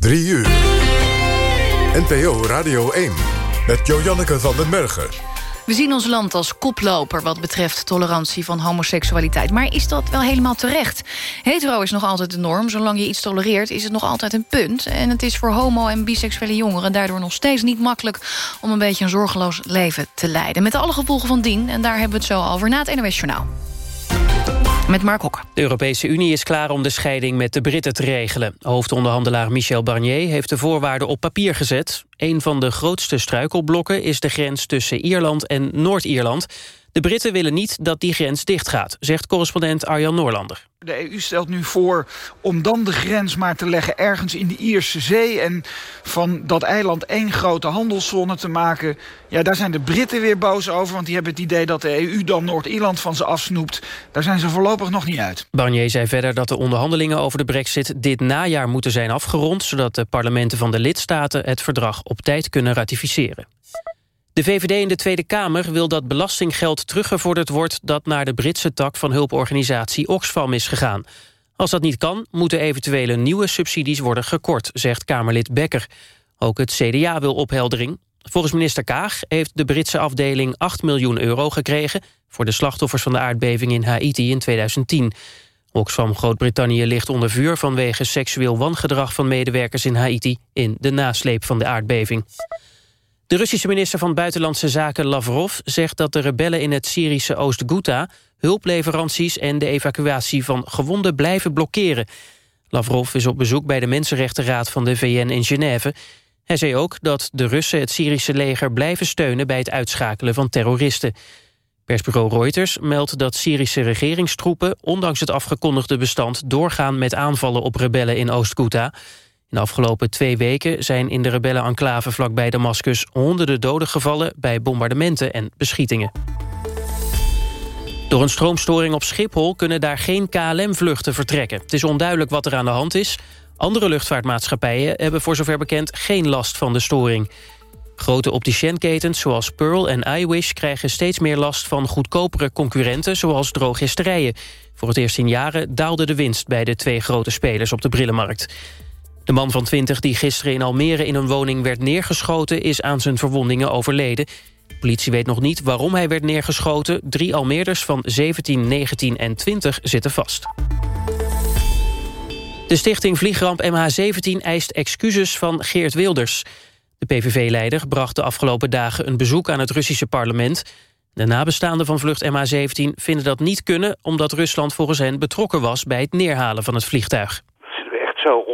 3 uur. NPO Radio 1 met Joanneke van den Bergen. We zien ons land als koploper wat betreft tolerantie van homoseksualiteit. Maar is dat wel helemaal terecht? Hetero is nog altijd de norm. Zolang je iets tolereert is het nog altijd een punt. En het is voor homo- en biseksuele jongeren daardoor nog steeds niet makkelijk... om een beetje een zorgeloos leven te leiden. Met alle gevolgen van dien. En daar hebben we het zo over na het NOS Journaal met Mark. De Europese Unie is klaar om de scheiding met de Britten te regelen. Hoofdonderhandelaar Michel Barnier heeft de voorwaarden op papier gezet. Een van de grootste struikelblokken is de grens tussen Ierland en Noord-Ierland. De Britten willen niet dat die grens dichtgaat, zegt correspondent Arjan Noorlander. De EU stelt nu voor om dan de grens maar te leggen ergens in de Ierse Zee... en van dat eiland één grote handelszone te maken. Ja, daar zijn de Britten weer boos over, want die hebben het idee... dat de EU dan Noord-Ierland van ze afsnoept. Daar zijn ze voorlopig nog niet uit. Barnier zei verder dat de onderhandelingen over de brexit... dit najaar moeten zijn afgerond... zodat de parlementen van de lidstaten het verdrag op tijd kunnen ratificeren. De VVD in de Tweede Kamer wil dat belastinggeld teruggevorderd wordt... dat naar de Britse tak van hulporganisatie Oxfam is gegaan. Als dat niet kan, moeten eventuele nieuwe subsidies worden gekort... zegt Kamerlid Becker. Ook het CDA wil opheldering. Volgens minister Kaag heeft de Britse afdeling 8 miljoen euro gekregen... voor de slachtoffers van de aardbeving in Haiti in 2010. Oxfam Groot-Brittannië ligt onder vuur... vanwege seksueel wangedrag van medewerkers in Haiti... in de nasleep van de aardbeving. De Russische minister van Buitenlandse Zaken Lavrov zegt dat de rebellen in het Syrische Oost-Ghouta hulpleveranties en de evacuatie van gewonden blijven blokkeren. Lavrov is op bezoek bij de Mensenrechtenraad van de VN in Genève. Hij zei ook dat de Russen het Syrische leger blijven steunen bij het uitschakelen van terroristen. Persbureau Reuters meldt dat Syrische regeringstroepen ondanks het afgekondigde bestand doorgaan met aanvallen op rebellen in Oost-Ghouta. In de afgelopen twee weken zijn in de rebellen-enclave vlakbij Damascus honderden doden gevallen bij bombardementen en beschietingen. Door een stroomstoring op Schiphol kunnen daar geen KLM-vluchten vertrekken. Het is onduidelijk wat er aan de hand is. Andere luchtvaartmaatschappijen hebben voor zover bekend geen last van de storing. Grote opticienketens zoals Pearl en iWish krijgen steeds meer last van goedkopere concurrenten zoals drogisterijen. Voor het eerst in jaren daalde de winst bij de twee grote spelers op de brillenmarkt. De man van 20 die gisteren in Almere in een woning werd neergeschoten... is aan zijn verwondingen overleden. De politie weet nog niet waarom hij werd neergeschoten. Drie Almeerders van 17, 19 en 20 zitten vast. De stichting Vliegramp MH17 eist excuses van Geert Wilders. De PVV-leider bracht de afgelopen dagen een bezoek aan het Russische parlement. De nabestaanden van vlucht MH17 vinden dat niet kunnen... omdat Rusland volgens hen betrokken was bij het neerhalen van het vliegtuig. Dat is echt zo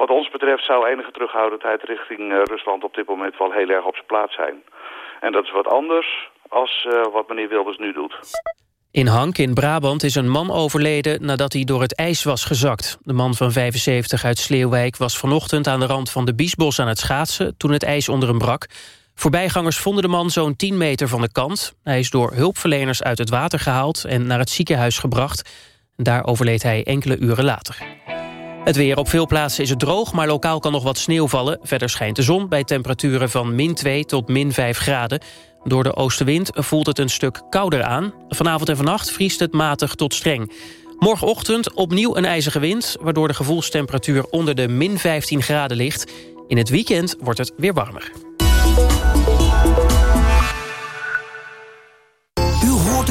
wat ons betreft zou enige terughoudendheid richting uh, Rusland op dit moment wel heel erg op zijn plaats zijn. En dat is wat anders als uh, wat meneer Wilders nu doet. In Hank in Brabant is een man overleden nadat hij door het ijs was gezakt. De man van 75 uit Sleeuwijk was vanochtend aan de rand van de Biesbos aan het schaatsen... toen het ijs onder hem brak. Voorbijgangers vonden de man zo'n 10 meter van de kant. Hij is door hulpverleners uit het water gehaald en naar het ziekenhuis gebracht. Daar overleed hij enkele uren later. Het weer op veel plaatsen is het droog, maar lokaal kan nog wat sneeuw vallen. Verder schijnt de zon bij temperaturen van min 2 tot min 5 graden. Door de oostenwind voelt het een stuk kouder aan. Vanavond en vannacht vriest het matig tot streng. Morgenochtend opnieuw een ijzige wind... waardoor de gevoelstemperatuur onder de min 15 graden ligt. In het weekend wordt het weer warmer.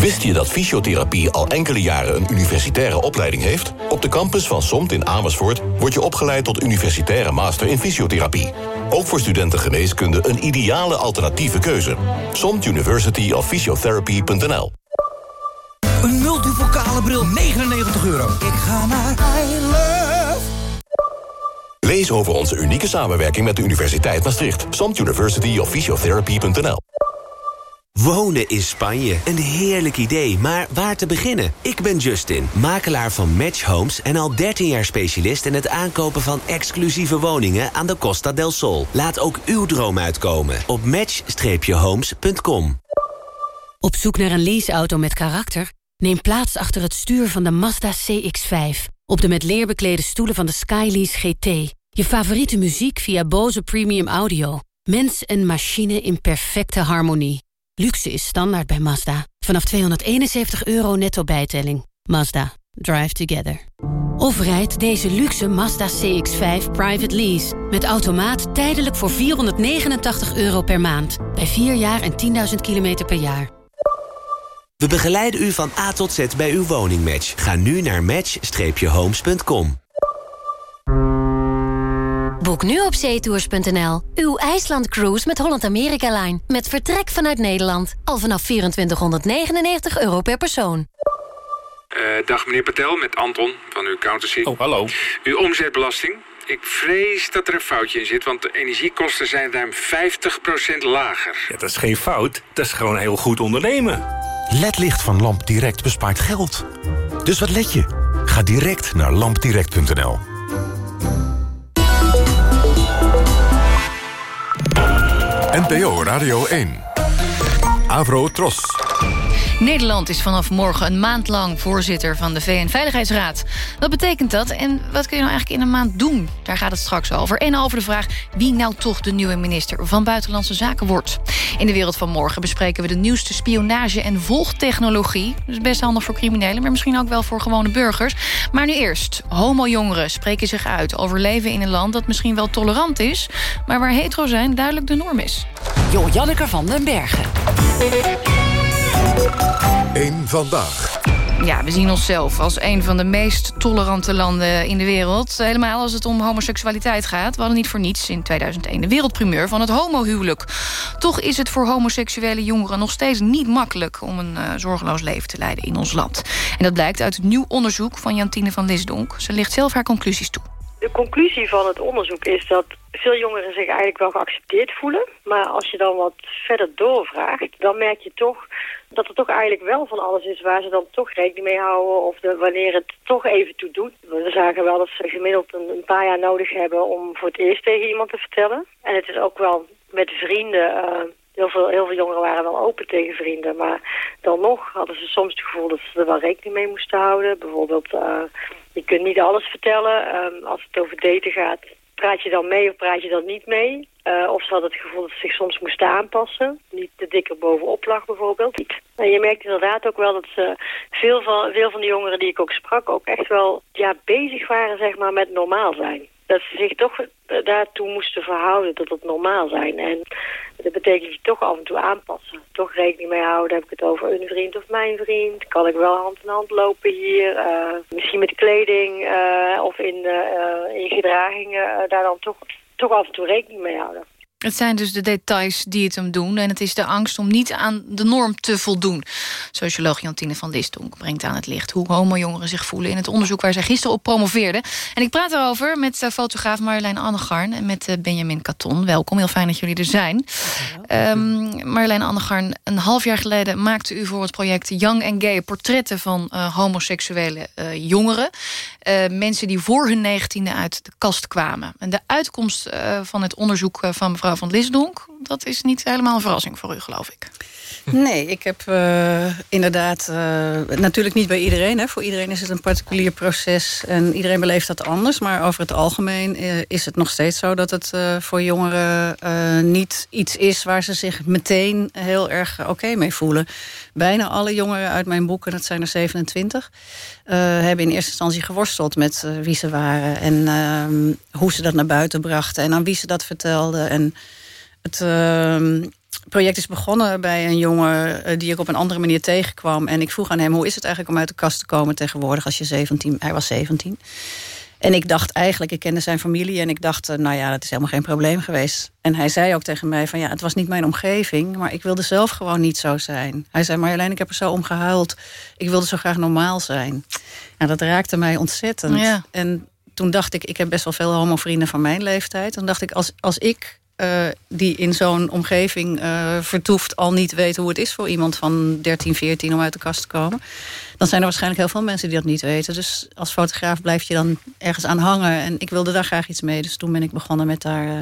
Wist je dat fysiotherapie al enkele jaren een universitaire opleiding heeft? Op de campus van SOMT in Amersfoort wordt je opgeleid tot universitaire master in fysiotherapie. Ook voor studenten geneeskunde een ideale alternatieve keuze. SOMT University of Physiotherapy.nl Een multivocale bril, 99 euro. Ik ga naar I Love. Lees over onze unieke samenwerking met de Universiteit Maastricht. SOMT University of Physiotherapy.nl Wonen in Spanje. Een heerlijk idee, maar waar te beginnen? Ik ben Justin, makelaar van Match Homes... en al 13 jaar specialist in het aankopen van exclusieve woningen... aan de Costa del Sol. Laat ook uw droom uitkomen op match-homes.com. Op zoek naar een leaseauto met karakter? Neem plaats achter het stuur van de Mazda CX-5. Op de met leer beklede stoelen van de Skylease GT. Je favoriete muziek via Bose Premium Audio. Mens en machine in perfecte harmonie. Luxe is standaard bij Mazda. Vanaf 271 euro netto bijtelling. Mazda. Drive together. Of rijd deze luxe Mazda CX-5 private lease. Met automaat tijdelijk voor 489 euro per maand. Bij 4 jaar en 10.000 kilometer per jaar. We begeleiden u van A tot Z bij uw woningmatch. Ga nu naar match-homes.com. Boek nu op zeetours.nl. Uw IJsland cruise met Holland America Line. Met vertrek vanuit Nederland. Al vanaf 2499 euro per persoon. Uh, dag meneer Patel, met Anton van uw accountancy. Oh, hallo. Uw omzetbelasting. Ik vrees dat er een foutje in zit, want de energiekosten zijn ruim 50% lager. Ja, dat is geen fout, dat is gewoon heel goed ondernemen. LED-licht van LampDirect bespaart geld. Dus wat let je? Ga direct naar lampdirect.nl. NPO Radio 1. Avro Tros. Nederland is vanaf morgen een maand lang voorzitter van de VN-veiligheidsraad. Wat betekent dat en wat kun je nou eigenlijk in een maand doen? Daar gaat het straks over. En over de vraag wie nou toch de nieuwe minister van Buitenlandse Zaken wordt. In de wereld van morgen bespreken we de nieuwste spionage- en volgtechnologie. Dat is best handig voor criminelen, maar misschien ook wel voor gewone burgers. Maar nu eerst. Homo-jongeren spreken zich uit over leven in een land dat misschien wel tolerant is... maar waar hetero zijn duidelijk de norm is. Jo Janneke van den Bergen. Eén vandaag. Ja, we zien onszelf als een van de meest tolerante landen in de wereld. Helemaal als het om homoseksualiteit gaat. We hadden niet voor niets in 2001 de wereldprimeur van het homohuwelijk. Toch is het voor homoseksuele jongeren nog steeds niet makkelijk... om een uh, zorgeloos leven te leiden in ons land. En dat blijkt uit het nieuw onderzoek van Jantine van Lisdonk. Ze ligt zelf haar conclusies toe. De conclusie van het onderzoek is dat veel jongeren zich eigenlijk wel geaccepteerd voelen. Maar als je dan wat verder doorvraagt, dan merk je toch dat er toch eigenlijk wel van alles is waar ze dan toch rekening mee houden of de, wanneer het toch even toe doet. We zagen wel dat ze gemiddeld een, paar jaar nodig hebben om voor het eerst tegen iemand te vertellen. En het is ook wel met vrienden... Uh, Heel veel, heel veel jongeren waren wel open tegen vrienden, maar dan nog hadden ze soms het gevoel dat ze er wel rekening mee moesten houden. Bijvoorbeeld, uh, je kunt niet alles vertellen. Um, als het over daten gaat, praat je dan mee of praat je dan niet mee? Uh, of ze hadden het gevoel dat ze zich soms moesten aanpassen. Niet te dikker bovenop lag bijvoorbeeld. En je merkt inderdaad ook wel dat ze veel van, veel van de jongeren die ik ook sprak... ook echt wel ja, bezig waren zeg maar, met normaal zijn dat ze zich toch daartoe moesten verhouden tot het normaal zijn. En dat betekent je toch af en toe aanpassen. Toch rekening mee houden, heb ik het over een vriend of mijn vriend? Kan ik wel hand in hand lopen hier? Uh, misschien met kleding uh, of in, uh, in gedragingen daar dan toch, toch af en toe rekening mee houden. Het zijn dus de details die het hem doen. En het is de angst om niet aan de norm te voldoen. Socioloog Jantine van Listonk brengt aan het licht... hoe homo-jongeren zich voelen in het onderzoek waar zij gisteren op promoveerde. En ik praat erover met uh, fotograaf Marjolein Annegarn... en met uh, Benjamin Katon. Welkom, heel fijn dat jullie er zijn. Um, Marjolein Annegarn, een half jaar geleden maakte u voor het project Young and Gay... portretten van uh, homoseksuele jongeren. mensen die voor hun negentiende uit de kast kwamen. En de uitkomst van het onderzoek van mevrouw van Lisdonk. Dat is niet helemaal een verrassing voor u, geloof ik. Nee, ik heb uh, inderdaad... Uh, natuurlijk niet bij iedereen. Hè. Voor iedereen is het een particulier proces. En iedereen beleeft dat anders. Maar over het algemeen uh, is het nog steeds zo... dat het voor jongeren niet iets is... waar ze zich meteen heel erg oké mee voelen. Bijna alle jongeren uit mijn boek, en dat zijn er 27... hebben in eerste instantie geworsteld met wie ze waren... en ehm, hoe ze dat naar buiten brachten... en aan wie ze dat vertelden... En het uh, project is begonnen bij een jongen uh, die ik op een andere manier tegenkwam. En ik vroeg aan hem, hoe is het eigenlijk om uit de kast te komen tegenwoordig als je 17... Hij was 17. En ik dacht eigenlijk, ik kende zijn familie... en ik dacht, uh, nou ja, dat is helemaal geen probleem geweest. En hij zei ook tegen mij van, ja, het was niet mijn omgeving... maar ik wilde zelf gewoon niet zo zijn. Hij zei, Marjolein, ik heb er zo om gehuild. Ik wilde zo graag normaal zijn. Nou, dat raakte mij ontzettend. Ja. En toen dacht ik, ik heb best wel veel homo-vrienden van mijn leeftijd. Toen dacht ik, als, als ik uh, die in zo'n omgeving uh, vertoeft... al niet weet hoe het is voor iemand van 13, 14 om uit de kast te komen... dan zijn er waarschijnlijk heel veel mensen die dat niet weten. Dus als fotograaf blijf je dan ergens aan hangen. En ik wilde daar graag iets mee. Dus toen ben ik begonnen met daar uh,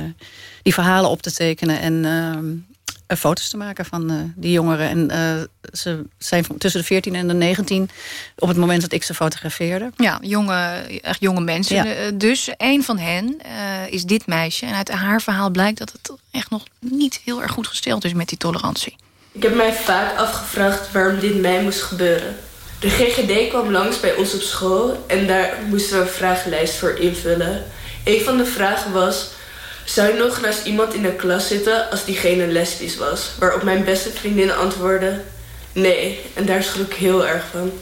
die verhalen op te tekenen... en foto's te maken van die jongeren. En ze zijn tussen de 14 en de 19 op het moment dat ik ze fotografeerde. Ja, jonge, echt jonge mensen. Dus een van hen is dit meisje. En uit haar verhaal blijkt dat het echt nog niet heel erg goed gesteld is met die tolerantie. Ik heb mij vaak afgevraagd waarom dit mij moest gebeuren. De GGD kwam langs bij ons op school en daar moesten we een vragenlijst voor invullen. Een van de vragen was... Zou je nog naast iemand in de klas zitten als diegene lesbisch was? Waarop mijn beste vriendin antwoordde... Nee, en daar schrok ik heel erg van.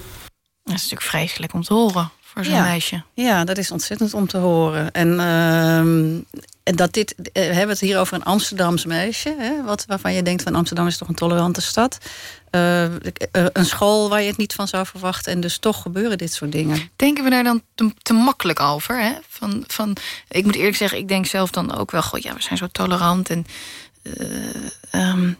Dat is natuurlijk vreselijk om te horen voor zo'n meisje. Ja, dat is ontzettend om te horen. En, uh, en dat dit, eh, we hebben het hier over een Amsterdams meisje. Hè, wat, waarvan je denkt van Amsterdam is toch een tolerante stad. Uh, een school waar je het niet van zou verwachten. En dus toch gebeuren dit soort dingen. Denken we daar dan te, te makkelijk over? Hè? Van, van, ik moet eerlijk zeggen, ik denk zelf dan ook wel... God, ja, we zijn zo tolerant en... Uh, um,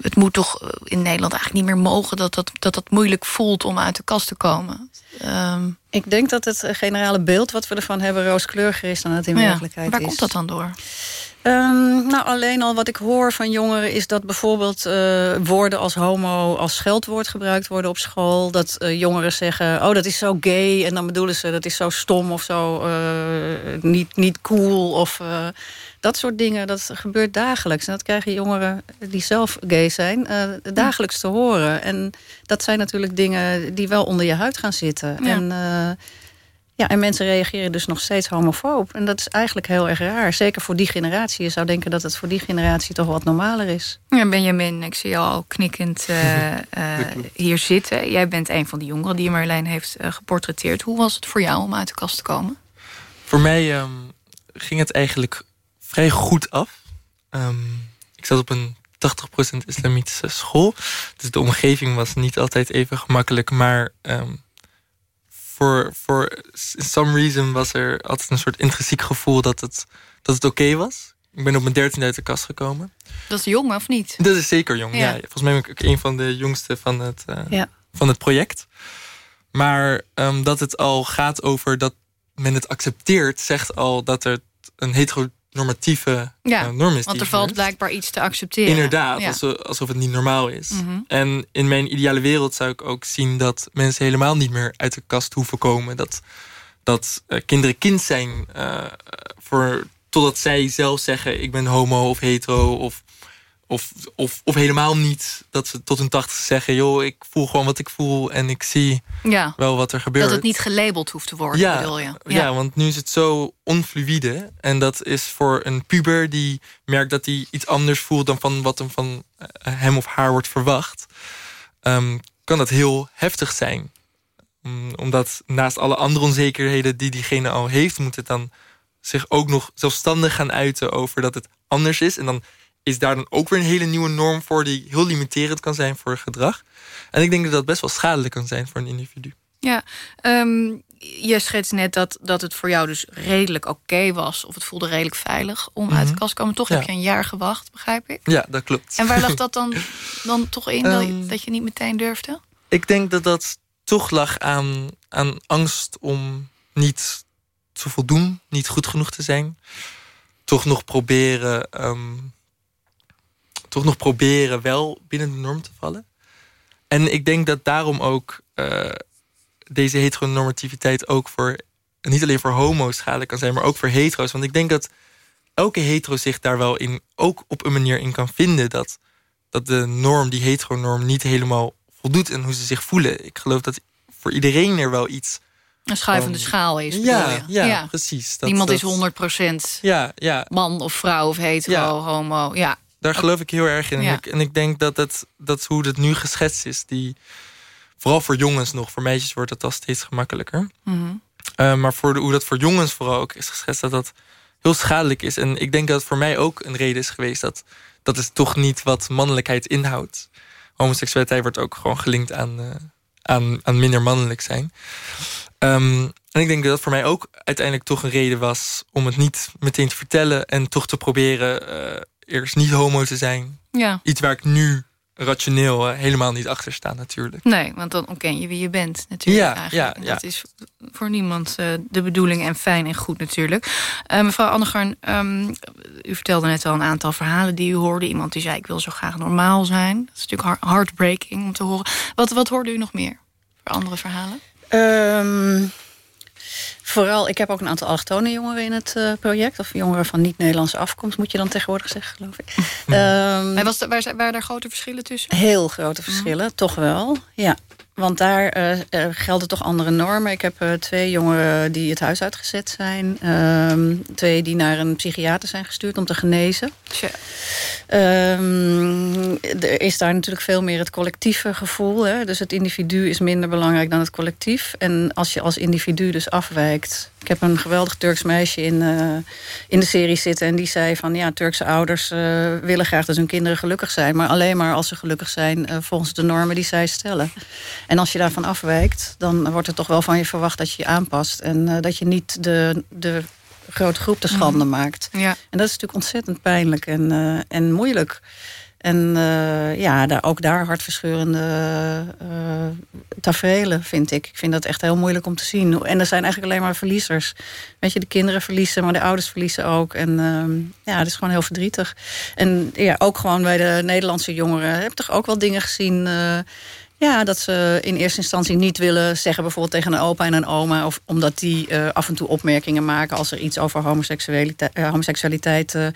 het moet toch in Nederland eigenlijk niet meer mogen... dat dat, dat, dat moeilijk voelt om uit de kast te komen. Um, ik denk dat het generale beeld wat we ervan hebben... rooskleuriger is dan het in werkelijkheid waar is. Waar komt dat dan door? Um, nou, alleen al wat ik hoor van jongeren is dat bijvoorbeeld uh, woorden als homo als scheldwoord gebruikt worden op school. Dat uh, jongeren zeggen, oh dat is zo gay en dan bedoelen ze dat is zo stom of zo uh, niet, niet cool of dat soort dingen. Dat gebeurt dagelijks en dat krijgen jongeren die zelf gay zijn dagelijks te horen. En dat zijn natuurlijk dingen die wel onder je huid gaan zitten. Ja. En ja, en mensen reageren dus nog steeds homofoob. En dat is eigenlijk heel erg raar. Zeker voor die generatie. Je zou denken dat het voor die generatie toch wat normaler is. Ja, Benjamin, ik zie jou al knikkend uh, uh, hier zitten. Jij bent een van die jongeren die Marjolein heeft uh, geportretteerd. Hoe was het voor jou om uit de kast te komen? Voor mij um, ging het eigenlijk vrij goed af. Um, ik zat op een 80% islamitische school. Dus de omgeving was niet altijd even gemakkelijk. Maar um, voor, voor some reason was er altijd een soort intrinsiek gevoel dat het, dat het oké was. Ik ben op mijn dertiende uit de kast gekomen. Dat is jong, of niet? Dat is zeker jong, ja. Volgens mij ben ik ook een van de jongste van het, uh, van het project. Maar um, dat het al gaat over dat men het accepteert... zegt al dat er een hetero normatieve ja, uh, norm is. Want er valt blijkbaar iets te accepteren. Inderdaad, ja. alsof, alsof, het niet normaal is. Mm -hmm. En in mijn ideale wereld zou ik ook zien dat mensen helemaal niet meer uit de kast hoeven komen. Dat, dat uh, kinderen kind zijn uh, voor, totdat zij zelf zeggen ik ben homo of hetero of of, of, of helemaal niet dat ze tot hun tachtig zeggen... joh, ik voel gewoon wat ik voel en ik zie ja, wel wat er gebeurt. Dat het niet gelabeld hoeft te worden, ja, bedoel je? Ja. ja, want nu is het zo onfluïde. En dat is voor een puber die merkt dat hij iets anders voelt... dan van wat hem van eh, hem of haar wordt verwacht... Um, kan dat heel heftig zijn. Um, omdat naast alle andere onzekerheden die diegene al heeft... moet het dan zich ook nog zelfstandig gaan uiten over dat het anders is. En dan is daar dan ook weer een hele nieuwe norm voor... die heel limiterend kan zijn voor gedrag. En ik denk dat dat best wel schadelijk kan zijn voor een individu. Ja, um, je schetst net dat, dat het voor jou dus redelijk oké was... of het voelde redelijk veilig om uit de mhm. kast te komen. Toch heb je een jaar gewacht, begrijp ik? Ja, dat klopt. En waar lag dat dan, dan toch in, um, dat je niet meteen durfde? Ik denk dat dat toch lag aan, aan angst om niet te voldoen... niet goed genoeg te zijn. Toch nog proberen... Um, toch nog proberen wel binnen de norm te vallen. En ik denk dat daarom ook uh, deze heteronormativiteit ook voor... niet alleen voor homo's schadelijk kan zijn, maar ook voor hetero's. Want ik denk dat elke hetero zich daar wel in, ook op een manier in kan vinden... dat, dat de norm, die heteronorm, niet helemaal voldoet... en hoe ze zich voelen. Ik geloof dat voor iedereen er wel iets... Een schuivende um, schaal is, ja, ja, ja, precies. Dat, Niemand dat, is 100% ja, ja. man of vrouw of hetero, homo. Ja, daar geloof ik heel erg in. En, ik, en ik denk dat, het, dat hoe het nu geschetst is... Die, vooral voor jongens nog, voor meisjes wordt het al steeds gemakkelijker. Mm -hmm. uh, maar voor de, hoe dat voor jongens vooral ook is geschetst... dat dat heel schadelijk is. En ik denk dat het voor mij ook een reden is geweest... dat dat is toch niet wat mannelijkheid inhoudt. Homoseksualiteit wordt ook gewoon gelinkt aan, uh, aan, aan minder mannelijk zijn. Um, en ik denk dat dat voor mij ook uiteindelijk toch een reden was... om het niet meteen te vertellen en toch te proberen... Uh, eerst niet homo te zijn. Ja. Iets waar ik nu rationeel eh, helemaal niet achter staan natuurlijk. Nee, want dan ontken je wie je bent natuurlijk Ja, eigenlijk. ja, ja. Dat is voor niemand eh, de bedoeling en fijn en goed natuurlijk. Eh, mevrouw Annegarn, ehm, u vertelde net al een aantal verhalen die u hoorde. Iemand die zei, ik wil zo graag normaal zijn. Dat is natuurlijk heart- heartbreaking om te horen. Wat, wat hoorde u nog meer voor andere verhalen? Ehm, vooral, ik heb ook een aantal allochtone jongeren in het eh, project. Of jongeren van niet-Nederlandse afkomst, moet je dan tegenwoordig zeggen, geloof ik. Ehm, Maar was er, waar, waren daar grote verschillen tussen? Heel grote verschillen, toch wel. Ja. Want daar eh, eh, gelden toch andere normen. Ik heb eh, twee jongeren die het huis uitgezet zijn. Ehm, twee die naar een psychiater zijn gestuurd om te genezen. Ehm, er is daar natuurlijk veel meer het collectieve gevoel. Hè? Dus het individu is minder belangrijk dan het collectief. En als je als individu dus afwijkt... Ik heb een geweldig Turks meisje in, eh, in de serie zitten... en die zei van ja, Turkse ouders eh, willen graag dat hun kinderen gelukkig zijn... maar alleen maar als ze gelukkig zijn eh, volgens de normen die zij stellen. En als je daarvan afwijkt, dan wordt er toch wel van je verwacht... dat je je aanpast en dat je niet de, de grote groep te schande maakt. Ja. En dat is natuurlijk ontzettend pijnlijk en, en moeilijk. En eh, ja, daar, ook daar hartverscheurende uh, tafereelen, vind ik. Ik vind dat echt heel moeilijk om te zien. En er zijn eigenlijk alleen maar verliezers. Weet je, de kinderen verliezen, maar de ouders verliezen ook. En ehm, ja, het is gewoon heel verdrietig. En ja, ook gewoon bij de Nederlandse jongeren... heb ik toch ook wel dingen gezien... eh, ja, dat ze in eerste instantie niet willen zeggen... bijvoorbeeld tegen een opa en een oma... of omdat die eh, af en toe opmerkingen maken... als er iets over homoseksualiteit, eh, homoseksualiteit eh, eh,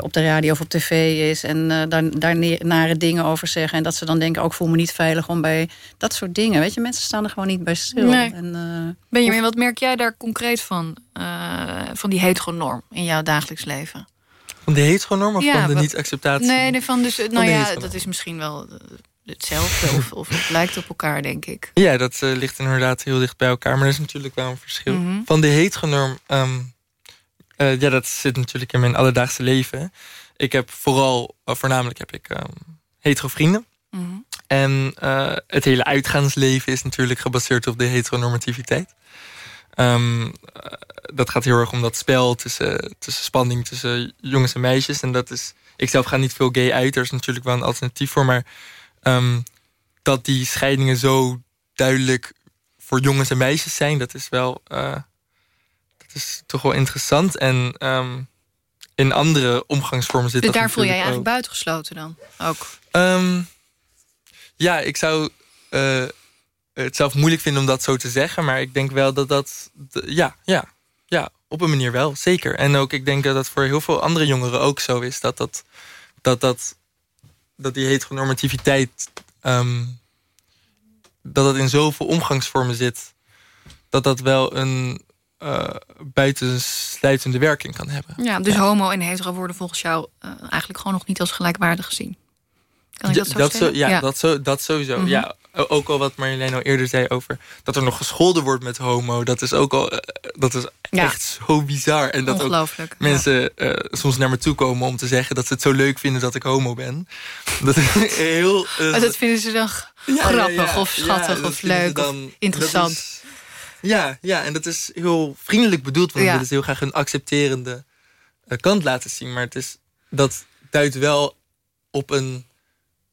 op de radio of op tv is... en eh, daar, daar nare dingen over zeggen. En dat ze dan denken, ook voel me niet veilig om bij dat soort dingen. Weet je, mensen staan er gewoon niet bij stil. Nee. En, eh, Benjamin, wat merk jij daar concreet van? eh, van die heteronorm in jouw dagelijks leven? Van de heteronorm of Ja, van de niet-acceptatie? Nee, nee, van dus, nou ja, dat is misschien wel hetzelfde of, of het lijkt op elkaar, denk ik. Ja, dat eh, ligt inderdaad heel dicht bij elkaar. Maar er is natuurlijk wel een verschil. Mhm. Van de heteronorm... ehm, eh, ja, dat zit natuurlijk in mijn alledaagse leven. Ik heb vooral, eh, voornamelijk heb ik ehm hetero vrienden. Mhm. En het hele uitgaansleven is natuurlijk gebaseerd op de heteronormativiteit. Ehm, eh, dat gaat heel erg om dat spel tussen, tussen spanning tussen jongens en meisjes. En dat is, ik zelf ga niet veel gay uit, er is natuurlijk wel een alternatief voor. Maar ehm, dat die scheidingen zo duidelijk voor jongens en meisjes zijn, dat is wel eh, dat is toch wel interessant. En ehm, in andere omgangsvormen zit Dus dat daar voel jij je eigenlijk ook. buitengesloten dan? Ook. Ehm, ja, ik zou eh, het zelf moeilijk vinden om dat zo te zeggen. Maar ik denk wel dat dat... Ja, ja, ja, op een manier wel, zeker. En ook, ik denk dat dat voor heel veel andere jongeren ook zo is. Dat, dat, dat, dat, dat die heteronormativiteit... ehm, dat dat in zoveel omgangsvormen zit... dat dat wel een eh, buitensluitende werking kan hebben. Ja, dus homo en hetero worden volgens jou eh, eigenlijk gewoon nog niet als gelijkwaardig gezien. Kan dat zo ja, Dat, zo, dat sowieso. Mhm. Ja, ook al wat Marjolein al eerder zei over... dat er nog gescholden wordt met homo. Dat is ook al... eh, dat is Ja. echt zo bizar. En dat ook ja. mensen eh, soms naar me toe komen om te zeggen... dat ze het zo leuk vinden dat ik homo ben. Dat is heel... eh, Maar dat vinden ze dan grappig of schattig of leuk of interessant. is- ja, ja, en dat is heel vriendelijk bedoeld. Want dan willen heel graag een accepterende kant laten zien. Maar het is, dat duidt wel op een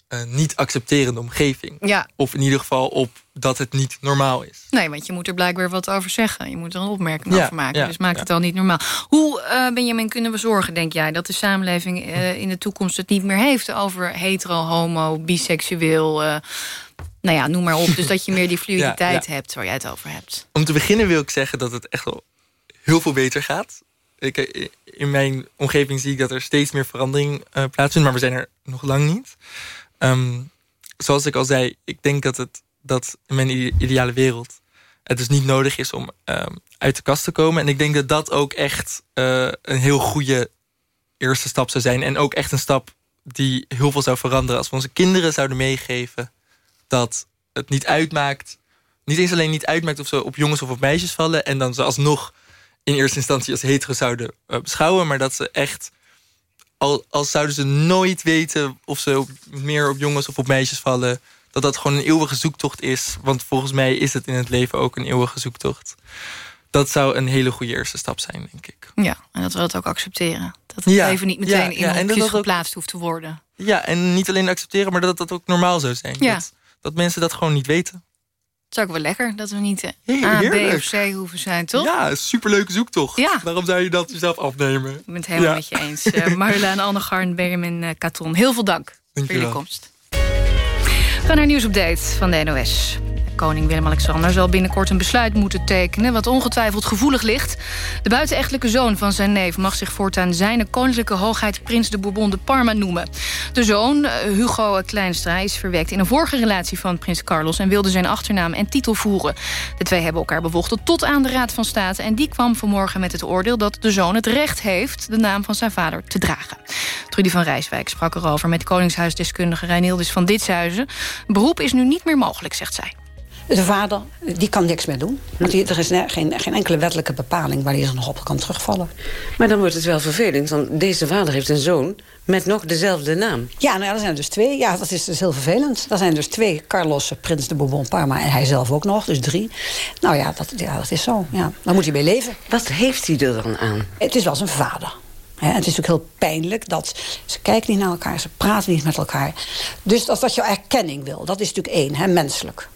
eh, niet accepterende omgeving. Ja. Of in ieder geval op dat het niet normaal is. Nee, want je moet er blijkbaar wat over zeggen. Je moet er een opmerking Ja, over maken. ja, dus maakt het al niet normaal. Hoe, eh Benjamin, kunnen we zorgen, denk jij... dat de samenleving eh, in de toekomst het niet meer heeft... over hetero, homo, biseksueel... nou ja, noem maar op. Dus dat je meer die fluiditeit hebt waar jij het over hebt. Om te beginnen wil ik zeggen dat het echt wel heel veel beter gaat. Ik, in mijn omgeving zie ik dat er steeds meer verandering plaatsvindt, maar we zijn er nog lang niet. Ehm, zoals ik al zei, ik denk dat het dat in mijn ide- ideale wereld het dus niet nodig is om ehm, uit de kast te komen. En ik denk dat dat ook echt eh, een heel goede eerste stap zou zijn. En ook echt een stap die heel veel zou veranderen als we onze kinderen zouden meegeven dat het niet uitmaakt. Niet eens alleen niet uitmaakt of ze op jongens of op meisjes vallen. En dan ze alsnog in eerste instantie als hetero zouden eh, beschouwen. Maar dat ze echt, al, als zouden ze nooit weten of ze op, meer op jongens of op meisjes vallen. Dat dat gewoon een eeuwige zoektocht is. Want volgens mij is het in het leven ook een eeuwige zoektocht. Dat zou een hele goede eerste stap zijn, denk ik. Ja, en dat we dat ook accepteren. Dat het Ja, leven niet meteen ja, in ja, en dat hokjes dat ook- geplaatst hoeft te worden. Ja, en niet alleen accepteren, maar dat dat ook normaal zou zijn. Ja. Dat, dat mensen dat gewoon niet weten. Het is ook wel lekker dat we niet eh, A, B of C hoeven zijn, toch? Ja, superleuke zoektocht. Ja. Waarom zou je dat jezelf afnemen? Ik ben het helemaal Ja. met je eens. Uh, Marjolein Annegarn, Benjamin uh, Katon. Heel veel dank voor jullie komst. We gaan naar nieuwsupdate van de NOS. Koning Willem-Alexander zal binnenkort een besluit moeten tekenen... wat ongetwijfeld gevoelig ligt. De buitenechtelijke zoon van zijn neef mag zich voortaan... zijn koninklijke hoogheid prins de Bourbon de Parma noemen. De zoon, eh, Hugo Kleinstra, is verwekt in een vorige relatie van prins Carlos... en wilde zijn achternaam en titel voeren. De twee hebben elkaar bevochten tot aan de Raad van State... en die kwam vanmorgen met het oordeel dat de zoon het recht heeft... de naam van zijn vader te dragen. Trudy van Rijswijk sprak erover met koningshuisdeskundige Reinildis van Ditshuizen. Beroep is nu niet meer mogelijk, zegt zij. De vader, die kan niks meer doen. Want die, er is geen, geen enkele wettelijke bepaling waar hij er nog op kan terugvallen. Maar dan wordt het wel vervelend, want deze vader heeft een zoon met nog dezelfde naam. Ja, nou ja, er zijn dus twee. Ja, dat is dus heel vervelend. Er zijn dus twee Carlos, prins de Bourbon Parma... en hij zelf ook nog, dus drie. Nou ja, dat, ja, dat is zo. Ja. Daar moet hij mee leven. Wat heeft hij er dan aan? Het is wel zijn vader. Het is natuurlijk heel pijnlijk dat ze kijken niet naar elkaar, ze praten niet met elkaar. Dus dat, dat je erkenning wil, dat is natuurlijk één, hè, menselijk.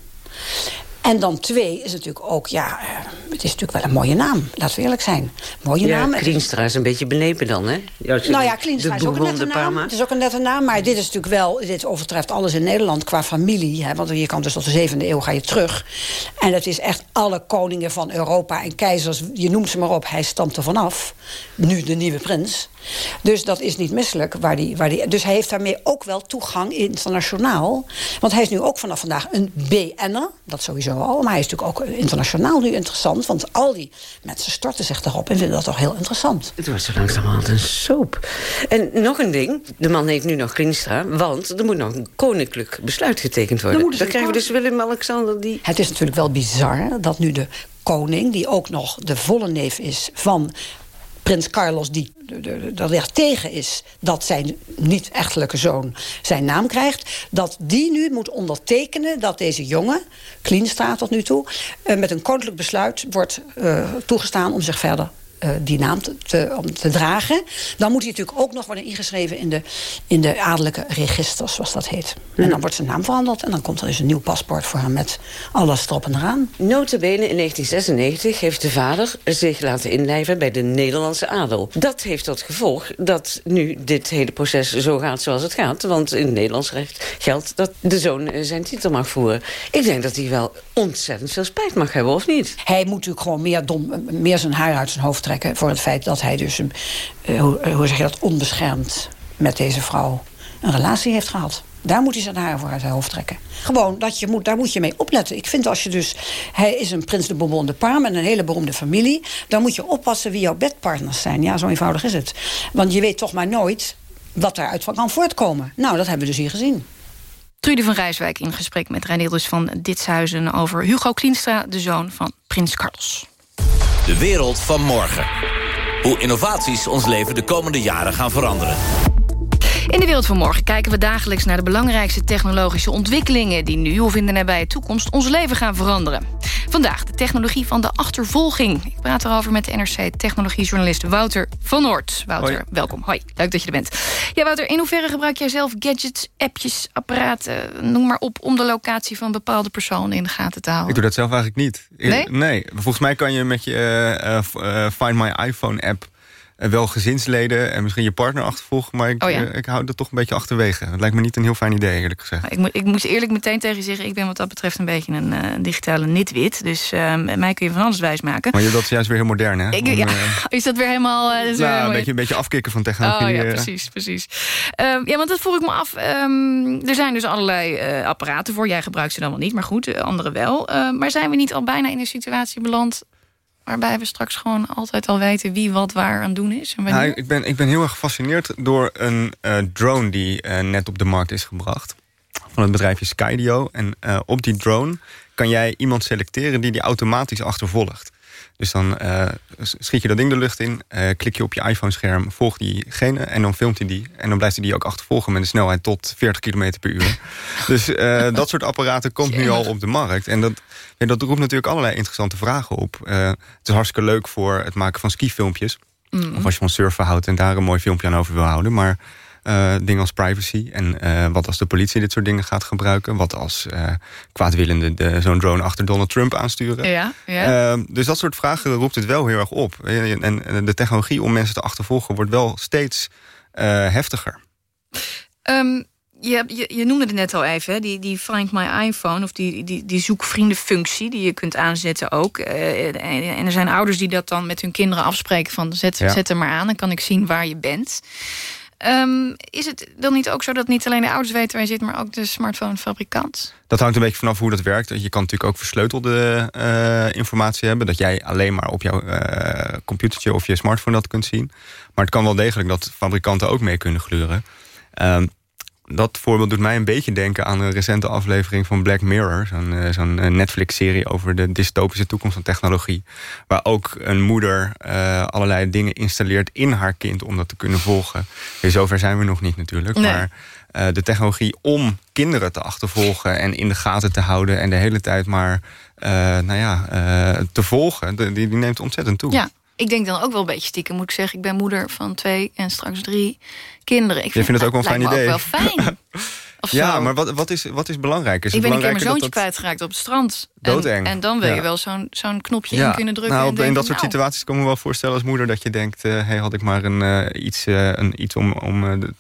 En dan twee is natuurlijk ook, ja, eh, het is natuurlijk wel een mooie naam. Laten we eerlijk zijn. Mooie ja, naam. Klienstra is een beetje benepen dan, hè? Nou ja, Klinstra is ook een nette naam. Het is ook een nette naam, maar dit is natuurlijk wel... dit overtreft alles in Nederland qua familie. Hè, want je kan dus tot de zevende eeuw ga je terug. En het is echt alle koningen van Europa en keizers... je noemt ze maar op, hij stamt er vanaf. Nu de nieuwe prins. Dus dat is niet misselijk. Waar die, waar die, dus hij heeft daarmee ook wel toegang internationaal. Want hij is nu ook vanaf vandaag een BN'er. Dat sowieso al. Maar hij is natuurlijk ook internationaal nu interessant. Want al die mensen storten zich daarop en vinden dat toch heel interessant. Het wordt zo langzamerhand een soap. En nog een ding, de man heet nu nog Klienstra... want er moet nog een koninklijk besluit getekend worden. Dan Dan, krijgen we dus Willem-Alexander die... Het is natuurlijk wel bizar dat nu de koning... die ook nog de volle neef is van prins Carlos... die er tegen is dat zijn niet-echtelijke zoon zijn naam krijgt... dat die nu moet ondertekenen dat deze jongen, Klienstra tot nu toe... eh, met een koninklijk besluit wordt eh, toegestaan om zich verder die naam te, te, om te dragen. Dan moet hij natuurlijk ook nog worden ingeschreven in de, in de adellijke registers, zoals dat heet. En dan wordt zijn naam veranderd en dan komt er dus een nieuw paspoort voor hem met alles erop en eraan. Notabene in 1996 heeft de vader zich laten inlijven bij de Nederlandse adel. Dat heeft tot gevolg dat nu dit hele proces zo gaat zoals het gaat. Want in het Nederlands recht geldt dat de zoon eh, zijn titel mag voeren. Ik denk dat hij wel ontzettend veel spijt mag hebben, of niet? Hij moet natuurlijk gewoon meer, dom, meer zijn haar uit zijn hoofd trekken... voor het feit dat hij dus, uh, hoe, hoe zeg je dat, onbeschermd met deze vrouw een relatie heeft gehad. Daar moet hij zijn haar voor uit zijn hoofd trekken. Gewoon, dat je moet, daar moet je mee opletten. Ik vind als je dus... Hij is een prins de Bourbon de Parma met een hele beroemde familie. Dan moet je oppassen wie jouw bedpartners zijn. Ja, zo eenvoudig is het. Want je weet toch maar nooit wat daaruit van kan voortkomen. Nou, dat hebben we dus hier gezien. Trude van Rijswijk in gesprek met Reinilders van Ditshuizen... over Hugo Klienstra, de zoon van prins Carlos. De wereld van morgen. Hoe innovaties ons leven de komende jaren gaan veranderen. In de wereld van morgen kijken we dagelijks naar de belangrijkste technologische ontwikkelingen... die nu of in de nabije toekomst ons leven gaan veranderen. Vandaag de technologie van de achtervolging. Ik praat erover met de NRC-technologiejournalist Wouter van Noort. Wouter, Hoi. welkom. Hoi, leuk dat je er bent. Ja, Wouter, in hoeverre gebruik jij zelf gadgets, appjes, apparaten... noem maar op, om de locatie van bepaalde personen in de gaten te houden? Ik doe dat zelf eigenlijk niet. Nee? Nee. Volgens mij kan je met je eh, eh, eh, Find My iPhone-app... wel gezinsleden en misschien je partner achtervolgen... maar ik, Oh ja. eh, ik hou dat toch een beetje achterwege. Het lijkt me niet een heel fijn idee, eerlijk gezegd. Ik moet, ik moet eerlijk meteen tegen je zeggen... ik ben wat dat betreft een beetje een eh, digitale nitwit. Dus eh, mij kun je van alles wijsmaken. Maar je- dat is juist weer heel modern, hè? Ik, Om, ja, is dat weer helemaal... dat weer nou, een beetje, een beetje afkicken van technologie. Oh ja, precies, precies. Ehm, ja, want dat vroeg ik me af. Ehm, er zijn dus allerlei apparaten voor. Jij gebruikt ze dan wel niet, maar goed, anderen wel. Ehm, maar zijn we niet al bijna in een situatie beland... waarbij we straks gewoon altijd al weten wie wat waar aan het doen is? En? Nou, ik, ben, ik ben heel erg gefascineerd door een eh, drone die eh, net op de markt is gebracht. Van het bedrijfje Skydio. En eh, op die drone kan jij iemand selecteren die die automatisch achtervolgt. Dus dan eh, schiet je dat ding de lucht in, eh, klik je op je iPhone-scherm, volg diegene en dan filmt hij die. En dan blijft hij die ook achtervolgen met een snelheid tot 40 km per uur. dus eh, dat soort apparaten komt nu al op de markt. En dat, ja, dat roept natuurlijk allerlei interessante vragen op. Het is hartstikke leuk voor het maken van skifilmpjes. Mm. Of als je van surfen houdt en daar een mooi filmpje aan over wil houden. Maar Uh, dingen als privacy. En uh, wat als de politie dit soort dingen gaat gebruiken. Wat als uh, kwaadwillenden zo'n drone achter Donald Trump aansturen. Ja, ja. dus dat soort vragen roept het wel heel erg op. En de technologie om mensen te achtervolgen wordt wel steeds heftiger. Um, je, je, je, noemde het net al even, hè? Die, die Find My iPhone... of die, die, die zoekvriendenfunctie die je kunt aanzetten ook. en er zijn ouders die dat dan met hun kinderen afspreken... van zet, ja. zet er maar aan, dan kan ik zien waar je bent. Um, is het dan niet ook zo dat niet alleen de ouders weten waar je zit... maar ook de smartphonefabrikant? Dat hangt een beetje vanaf hoe dat werkt. Je kan natuurlijk ook versleutelde uh, informatie hebben... dat jij alleen maar op jouw uh, computertje of je smartphone dat kunt zien. Maar het kan wel degelijk dat fabrikanten ook mee kunnen gluren. Um, dat voorbeeld doet mij een beetje denken aan een recente aflevering van Black Mirror. Zo'n uh, zo Netflix-serie over de dystopische toekomst van technologie. Waar ook een moeder uh, allerlei dingen installeert in haar kind om dat te kunnen volgen. Zover zijn we nog niet natuurlijk. Nee. Maar uh, de technologie om kinderen te achtervolgen en in de gaten te houden... en de hele tijd maar nou ja, te volgen, die, die neemt ontzettend toe. Ja ik denk dan ook wel een beetje stiekem, moet ik zeggen. Ik ben moeder van twee en straks drie kinderen. Ik vind, het ook wel een fijn idee. wel fijn. ja, maar wat, wat, is, wat is belangrijk? Is ik ben een keer mijn zoontje dat... kwijtgeraakt op het strand. Doodeng. En, en dan wil je wel zo'n zo'n knopje ja. in kunnen drukken. Nou, in dat soort nou, situaties kan ik me wel voorstellen als moeder... dat je denkt, uh, hey, had ik maar een, uh, iets, uh, een, iets om, om de,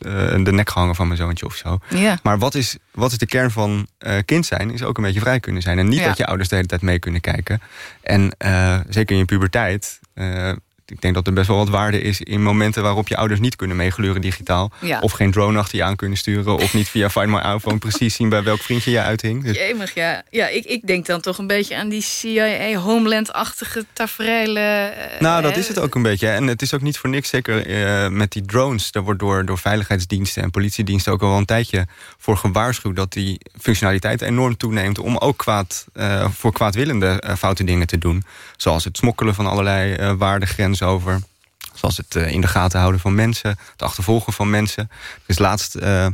de, nek gehangen van mijn zoontje of zo. Ja. Maar wat is, wat is de kern van kind zijn? Is ook een beetje vrij kunnen zijn. En niet dat je ouders de hele tijd mee kunnen kijken. En zeker in je puberteit ik denk dat er best wel wat waarde is in momenten waarop je ouders niet kunnen meegleuren digitaal. Ja. Of geen drone achter je aan kunnen sturen. Of niet via Find My iPhone precies zien bij welk vriendje je uithing. Dus... Jemig, ja. Ja, ik, ik denk dan toch een beetje aan die CIA Homeland-achtige tafereelen. Uh, nou, dat is het ook een beetje. En het is ook niet voor niks, zeker uh, met die drones. Daar wordt door, door veiligheidsdiensten en politiediensten ook al een tijdje voor gewaarschuwd... dat die functionaliteit enorm toeneemt om ook kwaad, uh, voor kwaadwillende foute dingen te doen. Zoals het smokkelen van allerlei waardegrenzen over. Zoals het uh, in de gaten houden van mensen. Het achtervolgen van mensen. Er is laatst, uh,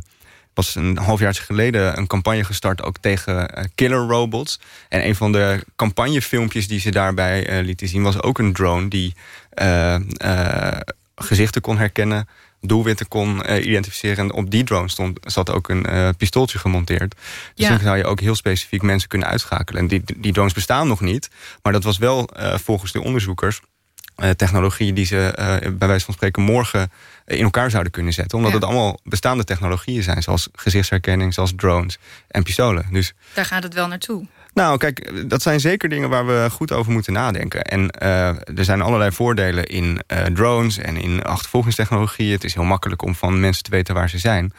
was een halfjaartje geleden... een campagne gestart ook tegen uh, killer robots. En een van de campagnefilmpjes die ze daarbij lieten zien... was ook een drone die gezichten kon herkennen doelwitten kon uh, identificeren. En op die drone stond, zat ook een uh, pistooltje gemonteerd. Dus Ja. dan zou je ook heel specifiek mensen kunnen uitschakelen. En die, die drones bestaan nog niet. Maar dat was wel uh, volgens de onderzoekers... Uh, technologie die ze uh, bij wijze van spreken morgen in elkaar zouden kunnen zetten. Omdat Ja. het allemaal bestaande technologieën zijn. Zoals gezichtsherkenning, zoals drones en pistolen. Dus Daar gaat het wel naartoe. nou, kijk, dat zijn zeker dingen waar we goed over moeten nadenken. En uh, er zijn allerlei voordelen in uh, drones en in achtervolgingstechnologie. Het is heel makkelijk om van mensen te weten waar ze zijn.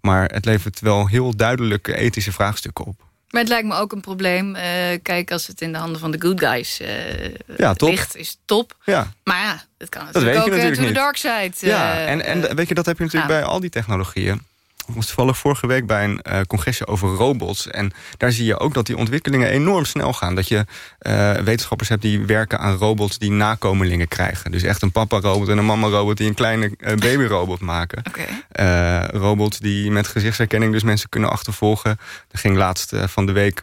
Maar het levert wel heel duidelijke ethische vraagstukken op. Maar het lijkt me ook een probleem. eh, kijk, als het in de handen van de good guys Ja, top. ligt, is top. Ja. Maar ja, het kan Dat natuurlijk weet je ook eh, natuurlijk to the dark side. Ja, en, en weet je, dat heb je natuurlijk bij al die technologieën. Ik was toevallig vorige week bij een uh, congresje over robots. En daar zie je ook dat die ontwikkelingen enorm snel gaan. Dat je uh, wetenschappers hebt die werken aan robots die nakomelingen krijgen. Dus echt een papa-robot en een mama-robot die een kleine uh, babyrobot maken. Okay. robots die met gezichtsherkenning dus mensen kunnen achtervolgen. Er ging laatst van de week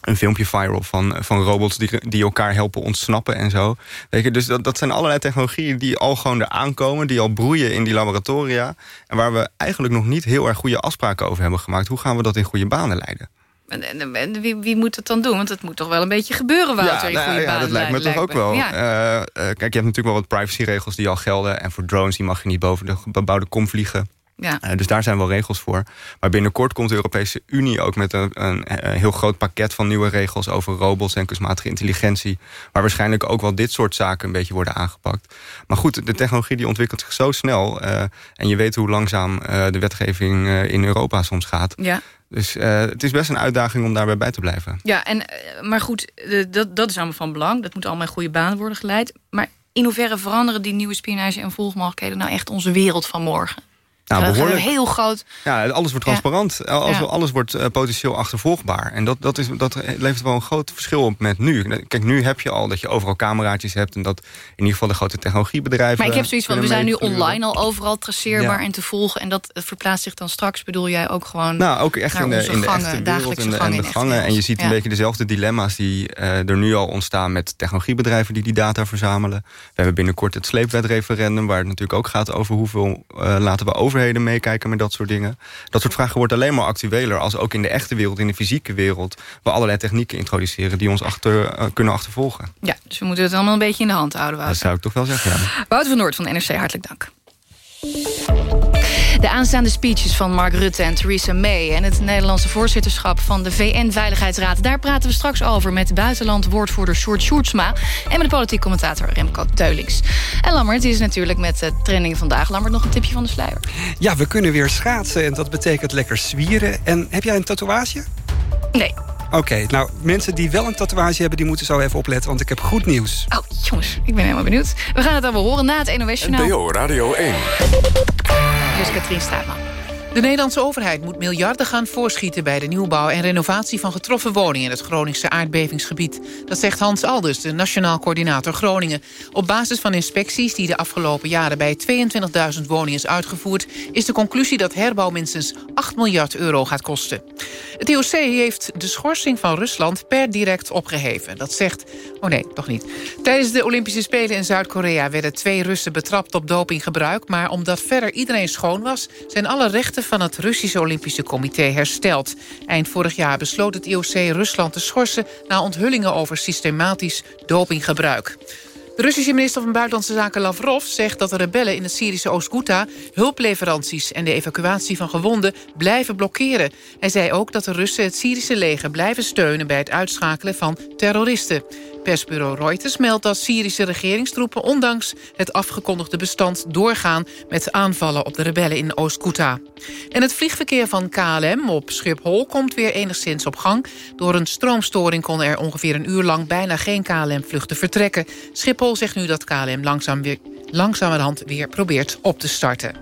een filmpje viral van, van robots die, die elkaar helpen ontsnappen en zo. Weet je, dus dat, dat zijn allerlei technologieën die al gewoon eraan komen... die al broeien in die laboratoria... en waar we eigenlijk nog niet heel erg goede afspraken over hebben gemaakt. Hoe gaan we dat in goede banen leiden? En, en, en wie, wie, moet het dan doen? Want het moet toch wel een beetje gebeuren, Wouter, ja, nou, ja, dat lijkt me toch ook wel. Ja. Uh, uh, kijk, je hebt natuurlijk wel wat privacyregels die al gelden... en voor drones die mag je niet boven de bebouwde kom vliegen... Ja. Uh, dus daar zijn wel regels voor. Maar binnenkort komt de Europese Unie ook met een, een, een, heel groot pakket van nieuwe regels over robots en kunstmatige intelligentie. Waar waarschijnlijk ook wel dit soort zaken een beetje worden aangepakt. Maar goed, de technologie die ontwikkelt zich zo snel. Uh, en je weet hoe langzaam uh, de wetgeving in Europa soms gaat. Ja. Dus het is best een uitdaging om daarbij bij te blijven. Ja, en, maar goed, dat, dat is allemaal van belang. Dat moet allemaal in goede banen worden geleid. Maar in hoeverre veranderen die nieuwe spionage en volgmogelijkheden nou echt onze wereld van morgen? Nou, behoorlijk. Heel groot. Ja, alles wordt transparant. Alles, Ja. alles wordt uh, potentieel achtervolgbaar. En dat, dat, is, dat levert wel een groot verschil op met nu. Kijk, nu heb je al dat je overal cameraatjes hebt... en dat in ieder geval de grote technologiebedrijven... Maar ik heb zoiets van, we zijn nu online al overal traceerbaar Ja. en te volgen. En dat verplaatst zich dan straks, bedoel jij ook gewoon Nou, ook echt naar in de, in de gangen, echte wereld dagelijkse en de, gangen je ziet Ja. een beetje dezelfde dilemma's die eh, er nu al ontstaan... met technologiebedrijven die die data verzamelen. We hebben binnenkort het sleepwetreferendum... waar het natuurlijk ook gaat over hoeveel eh, laten we overheden overheden meekijken met dat soort dingen. Dat soort vragen wordt alleen maar actueler... als ook in de echte wereld, in de fysieke wereld... we allerlei technieken introduceren die ons achter, uh, kunnen achtervolgen. Ja, dus we moeten het allemaal een beetje in de hand houden, Wouter. Dat zou ik toch wel zeggen, ja. Wouter van Noord van NRC, hartelijk dank. De aanstaande speeches van Mark Rutte en Theresa May... en het Nederlandse voorzitterschap van de VN-veiligheidsraad... daar praten we straks over met buitenland-woordvoerder Sjoerd Sjoerdsma... en met de politiek commentator Remco Teulings. En Lammert is natuurlijk met de trending vandaag. Lammert, nog een tipje van de sluier? Ja, we kunnen weer schaatsen en dat betekent lekker zwieren. En heb jij een tatoeage? Nee. Oké, nou, mensen die wel een tatoeage hebben... die moeten zo even opletten, want ik heb goed nieuws. Oh, jongens, ik ben helemaal benieuwd. We gaan het allemaal horen na het NOS-journaal. NPO Radio 1. Dus Katrien Straatman. De Nederlandse overheid moet miljarden gaan voorschieten... bij de nieuwbouw en renovatie van getroffen woningen... in het Groningse aardbevingsgebied. Dat zegt Hans Aldus, de Nationaal Coördinator Groningen. Op basis van inspecties die de afgelopen jaren... bij 22.000 woningen is uitgevoerd... is de conclusie dat herbouw minstens 8 miljard euro gaat kosten. Het IOC heeft de schorsing van Rusland per direct opgeheven. Dat zegt... Oh nee, toch niet. Tijdens de Olympische Spelen in Zuid-Korea... werden twee Russen betrapt op dopinggebruik... maar omdat verder iedereen schoon was... zijn alle rechten van het Russische Olympische Comité hersteld. Eind vorig jaar besloot het IOC Rusland te schorsen... na onthullingen over systematisch dopinggebruik. De Russische minister van Buitenlandse Zaken Lavrov zegt dat de rebellen in het Syrische Oost-Ghouta hulpleveranties en de evacuatie van gewonden blijven blokkeren. Hij zei ook dat de Russen het Syrische leger blijven steunen bij het uitschakelen van terroristen. Persbureau Reuters meldt dat Syrische regeringstroepen... ondanks het afgekondigde bestand doorgaan met aanvallen op de rebellen in Oost-Ghouta. En het vliegverkeer van KLM op Schiphol komt weer enigszins op gang. Door een stroomstoring kon er ongeveer een uur lang bijna geen KLM-vluchten vertrekken. Schiphol zegt nu dat KLM langzaam weer, langzamerhand weer probeert op te starten.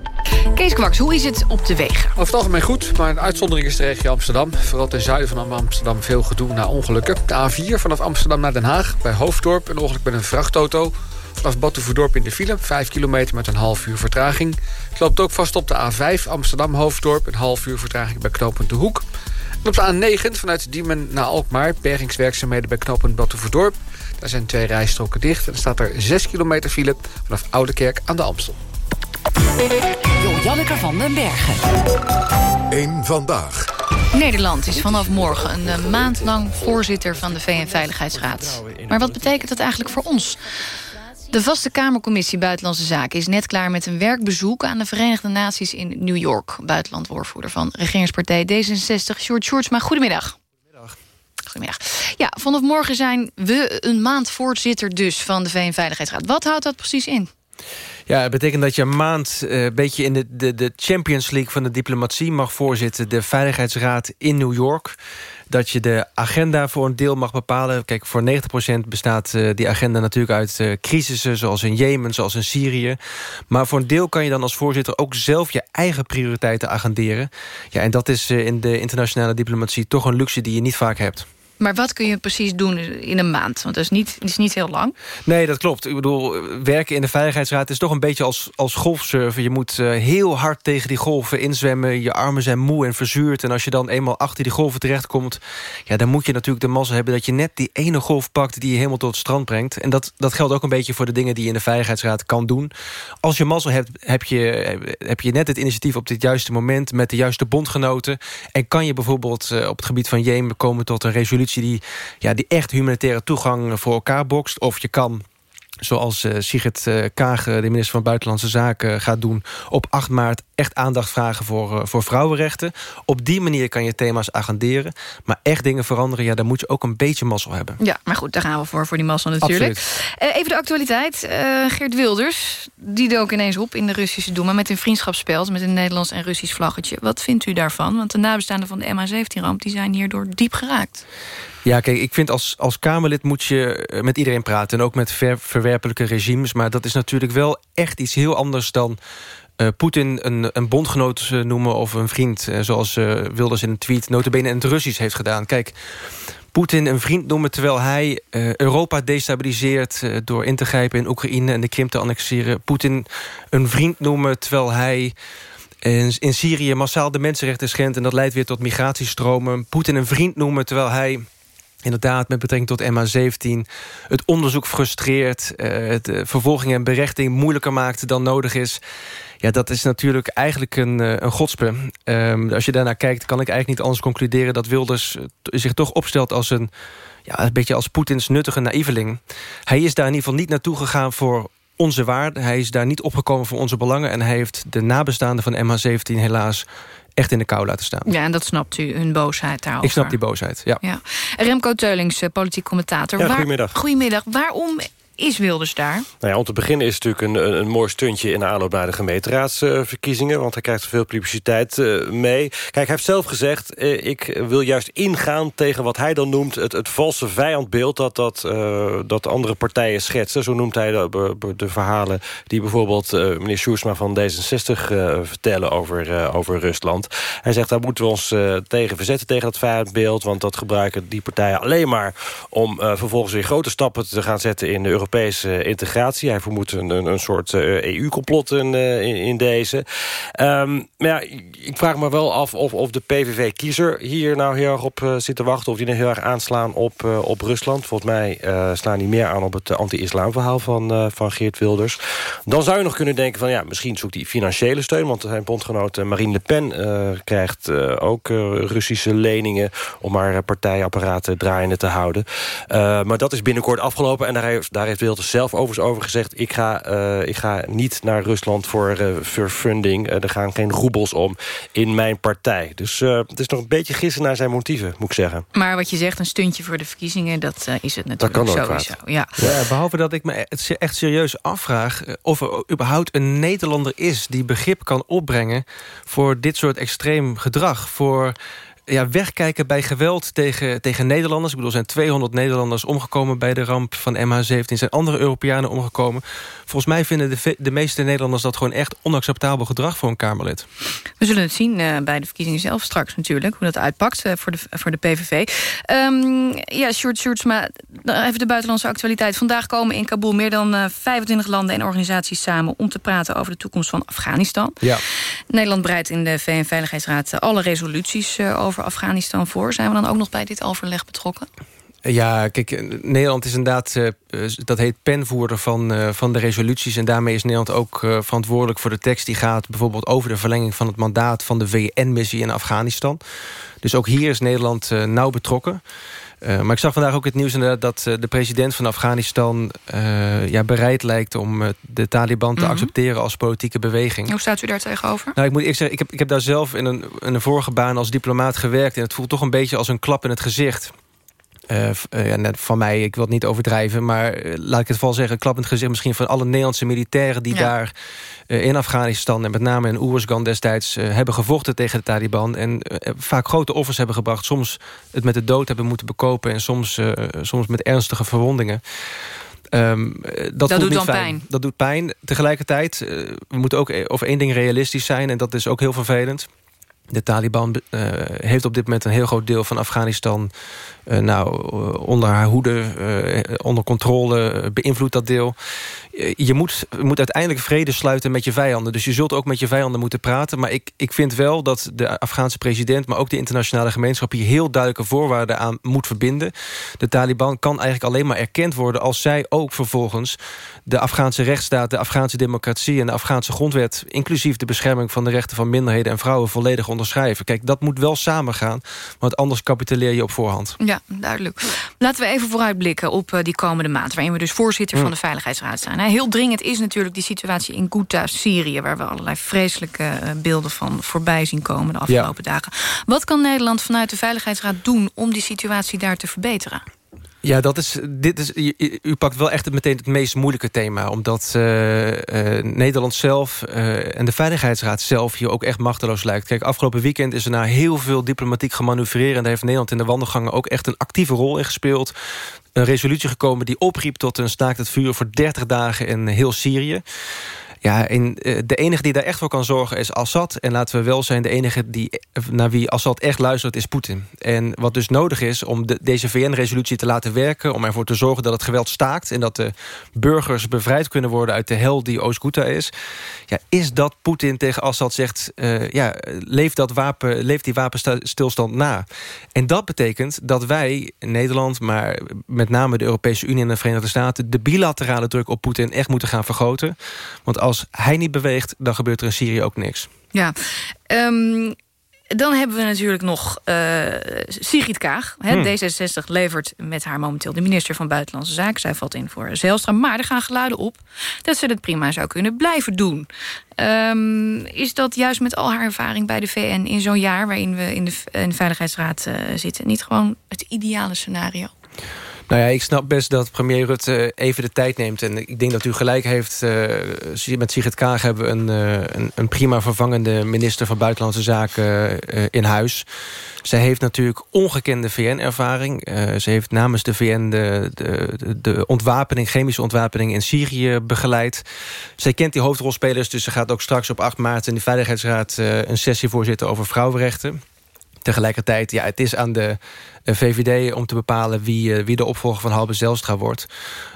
Kees Kwaks, hoe is het op de wegen? Over het algemeen goed, maar een uitzondering is de regio Amsterdam. Vooral ten zuiden van Amsterdam veel gedoe na ongelukken. De A4 vanaf Amsterdam naar Den Haag, bij Hoofddorp... een ongeluk met een vrachtauto. Vanaf Batuverdorp in de file, 5 kilometer met een half uur vertraging. Het loopt ook vast op de A5 Amsterdam-Hoofddorp... een half uur vertraging bij knooppunt De Hoek. En op de A9 vanuit Diemen naar Alkmaar... bergingswerkzaamheden bij knooppunt Batuverdorp. Daar zijn twee rijstroken dicht en er staat er 6 kilometer file... vanaf Oudekerk aan de Amstel. Janneke van den Bergen. Eén vandaag. Nederland is vanaf morgen een eh, maand lang voorzitter van de VN-veiligheidsraad. Maar wat betekent dat eigenlijk voor ons? De vaste Kamercommissie Buitenlandse Zaken is net klaar met een werkbezoek aan de Verenigde Naties in New York. Buitenlandwoordvoerder van regeringspartij D66, Sjoerd Sjoerdsma. Goedemiddag. Ja, vanaf morgen zijn we een maand voorzitter dus van de VN-veiligheidsraad. Wat houdt dat precies in? Ja, het betekent dat je een maand uh, een beetje in de, de, de Champions League van de diplomatie mag voorzitten. De Veiligheidsraad in New York. Dat je de agenda voor een deel mag bepalen. Kijk, voor 90% bestaat uh, die agenda natuurlijk uit uh, crisissen... zoals in Jemen, zoals in Syrië. Maar voor een deel kan je dan als voorzitter ook zelf je eigen prioriteiten agenderen. Ja, en dat is in de internationale diplomatie toch een luxe die je niet vaak hebt. Maar wat kun je precies doen in een maand? Want dat is niet, is niet heel lang. Nee, dat klopt. Ik bedoel, werken in de Veiligheidsraad is toch een beetje als, als golfsurfen. Je moet uh, heel hard tegen die golven inzwemmen. Je armen zijn moe en verzuurd. En als je dan eenmaal achter die golven terechtkomt... Ja, dan moet je natuurlijk de massa hebben dat je net die ene golf pakt... die je helemaal tot het strand brengt. En dat, dat geldt ook een beetje voor de dingen die je in de Veiligheidsraad kan doen. Als je mazzel hebt, heb je, heb je net het initiatief op dit juiste moment... met de juiste bondgenoten. En kan je bijvoorbeeld uh, op het gebied van Jemen komen tot een resolutie die, ja, die echt humanitaire toegang voor elkaar bokst. Of je kan zoals uh, Sigrid Kaag, de minister van Buitenlandse Zaken, gaat doen... op 8 maart echt aandacht vragen voor, uh, voor vrouwenrechten. Op die manier kan je thema's agenderen. Maar echt dingen veranderen, ja, daar moet je ook een beetje mazzel hebben. Ja, maar goed, daar gaan we voor, voor die mazzel natuurlijk. even de actualiteit. Geert Wilders, die dook ineens op in de Russische Duma... met een vriendschapsspel met een Nederlands en Russisch vlaggetje. Wat vindt u daarvan? Want de nabestaanden van de MH17-ramp... die zijn hierdoor diep geraakt. Ja, kijk, ik vind als, als Kamerlid moet je met iedereen praten... en ook met ver, verwerpelijke regimes. Maar dat is natuurlijk wel echt iets heel anders dan... Uh, Poetin een, een bondgenoot noemen of een vriend... Uh, zoals Wilders in een tweet notabene in het Russisch heeft gedaan. Kijk, Poetin een vriend noemen terwijl hij Europa destabiliseert... door in te grijpen in Oekraïne en de Krim te annexeren. Poetin een vriend noemen terwijl hij... In, Syrië massaal de mensenrechten schendt... en dat leidt weer tot migratiestromen. Poetin een vriend noemen terwijl hij inderdaad met betrekking tot MH17... het onderzoek frustreert, het vervolging en berechting moeilijker maakt dan nodig is... Ja, dat is natuurlijk eigenlijk een, uh, een godspe. Um, als je daarnaar kijkt, kan ik eigenlijk niet anders concluderen... dat Wilders zich toch opstelt als een, ja, een beetje als Poetins nuttige naïveling. Hij is daar in ieder geval niet naartoe gegaan voor onze waarde. Hij is daar niet opgekomen voor onze belangen... en hij heeft de nabestaanden van MH17 helaas echt in de kou laten staan. Ja, en dat snapt u, hun boosheid daarover. Ik snap die boosheid, ja. ja. Remco Teulings, politiek commentator. Ja, goedemiddag. Waar, goedemiddag. Waarom is Wilders daar? Nou ja, om te beginnen is het natuurlijk een, een, mooi stuntje... in de aanloop naar de gemeenteraadsverkiezingen... want hij krijgt veel publiciteit uh, mee. Kijk, hij heeft zelf gezegd... Uh, ik wil juist ingaan tegen wat hij dan noemt... het, het valse vijandbeeld dat, dat, uh, dat andere partijen schetsen. Zo noemt hij de, de verhalen die bijvoorbeeld meneer Sjoersma van D66 vertellen over, over Rusland. Hij zegt, daar moeten we ons tegen verzetten tegen dat vijandbeeld... want dat gebruiken die partijen alleen maar... om vervolgens weer grote stappen te gaan zetten in de Europese integratie. Hij vermoedt een, een, een soort EU-complot in, in, in, deze. Um, maar ja, ik vraag me wel af of, of de PVV-kiezer hier nou heel erg op uh, zit te wachten... of die nou heel erg aanslaan op, op Rusland. Volgens mij slaan die meer aan op het anti-islamverhaal van, van Geert Wilders. Dan zou je nog kunnen denken van... ja, misschien zoekt hij financiële steun... want zijn bondgenoot Marine Le Pen krijgt ook Russische leningen... om haar partijapparaten draaiende te houden. maar dat is binnenkort afgelopen en daar heeft, daar heeft Wilders zelf overigens over gezegd... ik ga, uh, ik ga niet naar Rusland voor, uh, voor funding. Uh, er gaan geen roebels om in mijn partij. Dus het is nog een beetje gissen naar zijn motieven, moet ik zeggen. Maar wat je zegt, een stuntje voor de verkiezingen... dat is het natuurlijk dat kan sowieso. Ja. Ja, behalve dat ik me echt serieus afvraag... of er überhaupt een Nederlander is die begrip kan opbrengen... voor dit soort extreem gedrag. Voor ja, wegkijken bij geweld tegen, tegen Nederlanders. Ik bedoel, er zijn 200 Nederlanders omgekomen bij de ramp van MH17. Er zijn andere Europeanen omgekomen. Volgens mij vinden de, de meeste Nederlanders dat gewoon echt onacceptabel gedrag voor een Kamerlid. We zullen het zien uh, bij de verkiezingen zelf straks natuurlijk, hoe dat uitpakt uh, voor, de, voor de PVV. Um, ja, Sjoerd Sjoerdsma, even de buitenlandse actualiteit. Vandaag komen in Kabul meer dan uh, 25 landen en organisaties samen... om te praten over de toekomst van Afghanistan. Ja. Nederland breidt in de VN-veiligheidsraad alle resoluties over Afghanistan voor. Zijn we dan ook nog bij dit overleg betrokken? Ja, kijk, Nederland is inderdaad, uh, dat heet penvoerder van, van de resoluties... en daarmee is Nederland ook verantwoordelijk voor de tekst... die gaat bijvoorbeeld over de verlenging van het mandaat... van de VN-missie in Afghanistan. Dus ook hier is Nederland nauw betrokken. Maar ik zag vandaag ook het nieuws inderdaad dat de president van Afghanistan... ja, bereid lijkt om de Taliban te mm -hmm. accepteren als politieke beweging. Hoe staat u daar tegenover? Nou, ik moet eerst zeggen, ik heb, ik heb daar zelf in een, in een vorige baan als diplomaat gewerkt... en het voelt toch een beetje als een klap in het gezicht... Uh, uh, ja, net van mij, ik wil het niet overdrijven... maar uh, laat ik het vooral zeggen, klappend gezicht misschien... van alle Nederlandse militairen die ja. daar in Afghanistan... en met name in Oeruzgan destijds hebben gevochten tegen de Taliban... en vaak grote offers hebben gebracht. Soms het met de dood hebben moeten bekopen... en soms, soms met ernstige verwondingen. Um, dat, dat doet niet dan fijn. pijn. Dat doet pijn. Tegelijkertijd, we moeten ook over één ding realistisch zijn... en dat is ook heel vervelend. De Taliban uh, heeft op dit moment een heel groot deel van Afghanistan... Uh, nou, onder haar hoede, uh, onder controle, beïnvloedt dat deel. je moet, moet uiteindelijk vrede sluiten met je vijanden. Dus je zult ook met je vijanden moeten praten. Maar ik, ik vind wel dat de Afghaanse president... maar ook de internationale gemeenschap... hier heel duidelijke voorwaarden aan moet verbinden. De Taliban kan eigenlijk alleen maar erkend worden... als zij ook vervolgens de Afghaanse rechtsstaat... de Afghaanse democratie en de Afghaanse grondwet... inclusief de bescherming van de rechten van minderheden en vrouwen... volledig onderschrijven. Kijk, dat moet wel samengaan, want anders capituleer je op voorhand. Ja, duidelijk. Laten we even vooruitblikken op uh, die komende maand... waarin we dus voorzitter van de Veiligheidsraad zijn. Heel dringend is natuurlijk die situatie in Ghouta, Syrië... waar we allerlei vreselijke uh, beelden van voorbij zien komen de afgelopen ja. dagen. Wat kan Nederland vanuit de Veiligheidsraad doen... om die situatie daar te verbeteren? Ja, dat is, dit is, u, pakt wel echt meteen het meest moeilijke thema. Omdat uh, uh, Nederland zelf uh, en de Veiligheidsraad zelf hier ook echt machteloos lijkt. Kijk, afgelopen weekend is er na heel veel diplomatiek gemanoeuvreerd... en daar heeft Nederland in de wandelgangen ook echt een actieve rol in gespeeld. Een resolutie gekomen die opriep tot een staakt het vuur voor 30 dagen in heel Syrië. Ja, en, de enige die daar echt voor kan zorgen is Assad. En laten we wel zijn, de enige die, naar wie Assad echt luistert is Poetin. En wat dus nodig is om de, deze VN-resolutie te laten werken... om ervoor te zorgen dat het geweld staakt... en dat de burgers bevrijd kunnen worden uit de hel die Oost-Ghouta is... Ja, is dat Poetin tegen Assad zegt... Uh, ja, leef, dat wapen, leef die wapenstilstand na. En dat betekent dat wij, Nederland... maar met name de Europese Unie en de Verenigde Staten... de bilaterale druk op Poetin echt moeten gaan vergroten. Want als hij niet beweegt, dan gebeurt er in Syrië ook niks. Ja, um, dan hebben we natuurlijk nog uh, Sigrid Kaag. Hè, hmm. D66 levert met haar momenteel de minister van Buitenlandse Zaken. Zij valt in voor Zijlstra. Maar er gaan geluiden op dat ze het prima zou kunnen blijven doen. Um, is dat juist met al haar ervaring bij de VN in zo'n jaar... waarin we in de, in de Veiligheidsraad uh, zitten... niet gewoon het ideale scenario? Nou ja, ik snap best dat premier Rutte even de tijd neemt. En ik denk dat u gelijk heeft. Uh, met Sigrid Kaag hebben we een, uh, een, een, prima vervangende minister van Buitenlandse Zaken uh, in huis. Zij heeft natuurlijk ongekende VN-ervaring. ze heeft namens de VN de, de, de, ontwapening, chemische ontwapening in Syrië begeleid. Zij kent die hoofdrolspelers, dus ze gaat ook straks op 8 maart in de Veiligheidsraad een sessie voorzitten over vrouwenrechten. Tegelijkertijd, ja, het is aan de eh, VVD om te bepalen wie, eh, wie de opvolger van Halbe Zelstra wordt.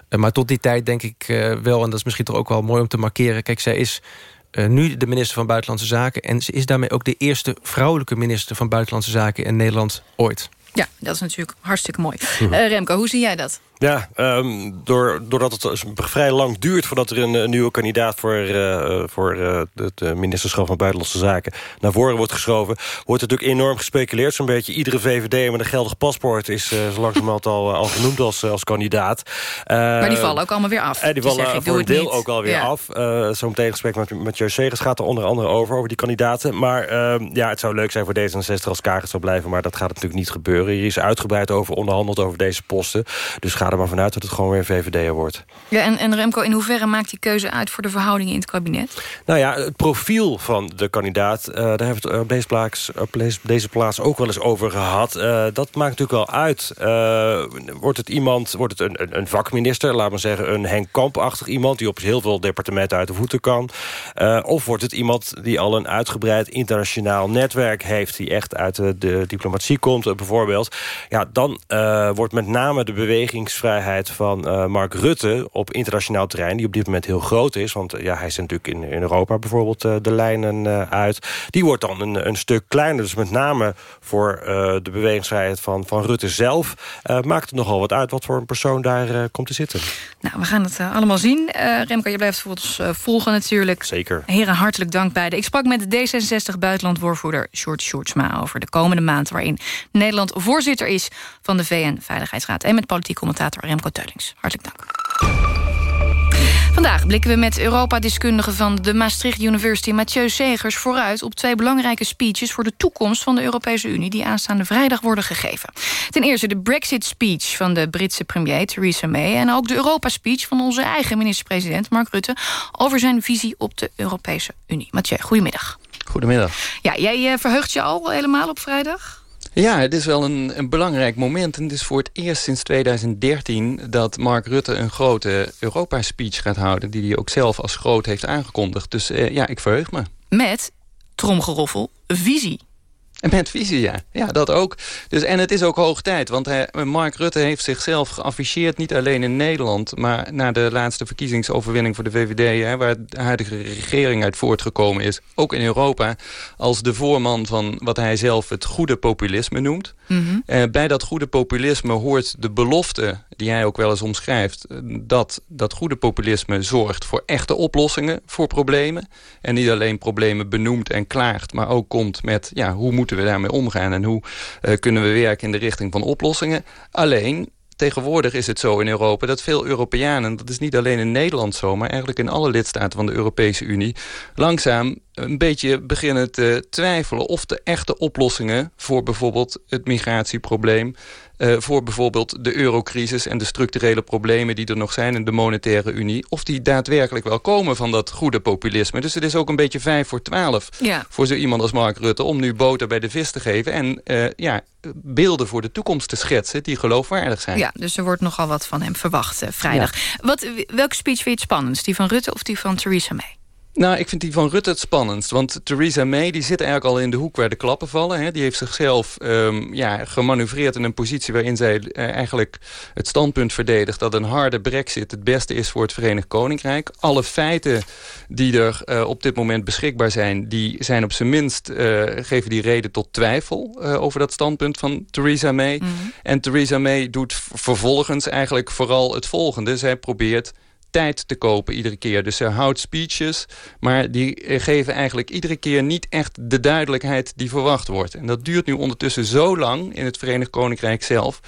Eh, maar tot die tijd denk ik wel, en dat is misschien toch ook wel mooi om te markeren... kijk, zij is nu de minister van Buitenlandse Zaken... en ze is daarmee ook de eerste vrouwelijke minister van Buitenlandse Zaken in Nederland ooit. Ja, dat is natuurlijk hartstikke mooi. Uh, Remco, hoe zie jij dat? Ja, um, door, doordat het vrij lang duurt voordat er een, nieuwe kandidaat voor, uh, voor uh, het ministerschap van Buitenlandse Zaken naar voren wordt geschoven, wordt natuurlijk enorm gespeculeerd. Zo'n beetje iedere VVD met een geldig paspoort is uh, zo langzamerhand al, al genoemd als, als kandidaat. maar die vallen ook allemaal weer af. En die vallen zeggen, voor een deel niet. ook alweer ja. af. zo meteen gesprek met, met Segers gaat er onder andere over, over die kandidaten. Maar ehm, ja, het zou leuk zijn voor D66 als Kager zou blijven, maar dat gaat natuurlijk niet gebeuren. Hier is uitgebreid over onderhandeld over deze posten. Dus gaat er maar vanuit dat het gewoon weer een VVD'er wordt. Ja, en, en Remco, in hoeverre maakt die keuze uit voor de verhoudingen in het kabinet? Nou ja, het profiel van de kandidaat, uh, daar hebben we het op deze, plaats, op deze plaats ook wel eens over gehad. Uh, dat maakt natuurlijk wel uit. Uh, wordt het iemand, wordt het een, een, een, vakminister, laat maar zeggen een Henk Kamp-achtig iemand... die op heel veel departementen uit de voeten kan? of wordt het iemand die al een uitgebreid internationaal netwerk heeft... die echt uit de, de diplomatie komt, bijvoorbeeld? Ja, dan wordt met name de bewegingsvrijheid van uh, Mark Rutte op internationaal terrein... die op dit moment heel groot is. Want uh, ja, hij is natuurlijk in, in Europa bijvoorbeeld uh, de lijnen uit. Die wordt dan een, een stuk kleiner. Dus met name voor de bewegingsvrijheid van, van Rutte zelf... maakt het nogal wat uit wat voor een persoon daar komt te zitten. Nou, we gaan het allemaal zien. Remco, je blijft voor ons volgen natuurlijk. Zeker. Heren, hartelijk dank beiden. Ik sprak met de D66 buitenlandwoordvoerder Short Shortsma... over de komende maand waarin Nederland voorzitter is... van de VN-veiligheidsraad. En met politiek commentator Remco Teulings. Hartelijk dank. Vandaag blikken we met Europa-deskundige van de Maastricht University... Mathieu Segers vooruit op twee belangrijke speeches... voor de toekomst van de Europese Unie... die aanstaande vrijdag worden gegeven. Ten eerste de Brexit-speech van de Britse premier Theresa May... en ook de Europa-speech van onze eigen minister-president Mark Rutte... over zijn visie op de Europese Unie. Mathieu, goedemiddag. Goedemiddag. Ja, jij eh, verheugt je al helemaal op vrijdag? Ja, het is wel een, een, belangrijk moment. En het is voor het eerst sinds 2013 dat Mark Rutte een grote Europa-speech gaat houden... die hij ook zelf als groot heeft aangekondigd. Dus eh, ja, ik verheug me. Met, tromgeroffel, visie. En met visie, ja. Ja, dat ook. Dus, en het is ook hoog tijd, want hij, Mark Rutte heeft zichzelf geafficheerd... niet alleen in Nederland, maar na de laatste verkiezingsoverwinning voor de VVD... Hè, waar de huidige regering uit voortgekomen is, ook in Europa... als de voorman van wat hij zelf het goede populisme noemt. Mm bij dat goede populisme hoort de belofte, die hij ook wel eens omschrijft... dat dat goede populisme zorgt voor echte oplossingen voor problemen. En niet alleen problemen benoemt en klaagt, maar ook komt met... ja, hoe moet moeten we daarmee omgaan en hoe uh, kunnen we werken in de richting van oplossingen. Alleen, tegenwoordig is het zo in Europa dat veel Europeanen... dat is niet alleen in Nederland zo, maar eigenlijk in alle lidstaten van de Europese Unie... langzaam een beetje beginnen te twijfelen of de echte oplossingen... voor bijvoorbeeld het migratieprobleem... Uh, voor bijvoorbeeld de eurocrisis en de structurele problemen die er nog zijn in de monetaire unie, of die daadwerkelijk wel komen van dat goede populisme. Dus het is ook een beetje vijf voor twaalf ja. voor zo iemand als Mark Rutte om nu boter bij de vis te geven en uh, ja, beelden voor de toekomst te schetsen die geloofwaardig zijn. Ja, dus er wordt nogal wat van hem verwacht uh, vrijdag. Ja. Wat, welke speech vind je het spannendst? Die van Rutte of die van Theresa May? Nou, ik vind die van Rutte het spannendst. Want Theresa May die zit eigenlijk al in de hoek waar de klappen vallen. Hè. Die heeft zichzelf um, ja, gemanoeuvreerd in een positie... waarin zij uh, eigenlijk het standpunt verdedigt... dat een harde brexit het beste is voor het Verenigd Koninkrijk. Alle feiten die er uh, op dit moment beschikbaar zijn... die zijn op zijn minst, uh, geven die reden tot twijfel... over dat standpunt van Theresa May. Mm -hmm. En Theresa May doet vervolgens eigenlijk vooral het volgende. Zij probeert tijd te kopen iedere keer. Dus ze houdt speeches, maar die geven eigenlijk iedere keer niet echt de duidelijkheid die verwacht wordt. En dat duurt nu ondertussen zo lang in het Verenigd Koninkrijk zelf,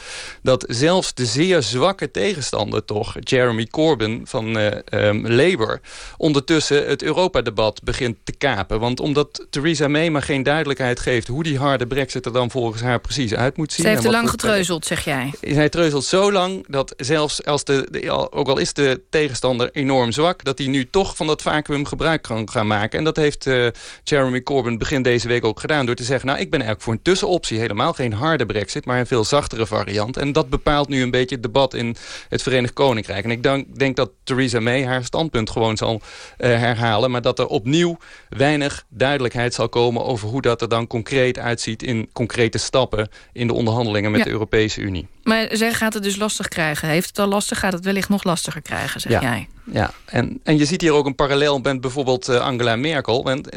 dat zelfs de zeer zwakke tegenstander toch, Jeremy Corbyn van uh, um, Labour, ondertussen het Europa-debat begint te kapen. Want omdat Theresa May maar geen duidelijkheid geeft hoe die harde brexit er dan volgens haar precies uit moet zien. Ze heeft te lang getreuzeld, zeg jij. Zij treuzelt zo lang dat zelfs als de, de ook al is de tegenstander tegenstander enorm zwak... dat hij nu toch van dat vacuüm gebruik kan gaan maken. En dat heeft uh, Jeremy Corbyn begin deze week ook gedaan... door te zeggen, nou, ik ben eigenlijk voor een tussenoptie. Helemaal geen harde brexit, maar een veel zachtere variant. En dat bepaalt nu een beetje het debat in het Verenigd Koninkrijk. En ik denk, denk dat Theresa May haar standpunt gewoon zal uh, herhalen... maar dat er opnieuw weinig duidelijkheid zal komen... over hoe dat er dan concreet uitziet in concrete stappen... in de onderhandelingen met ja. de Europese Unie. Maar zij gaat het dus lastig krijgen. Heeft het al lastig, gaat het wellicht nog lastiger krijgen, zeg ja. Jij. Ja, en, en je ziet hier ook een parallel met bijvoorbeeld uh, Angela Merkel. Want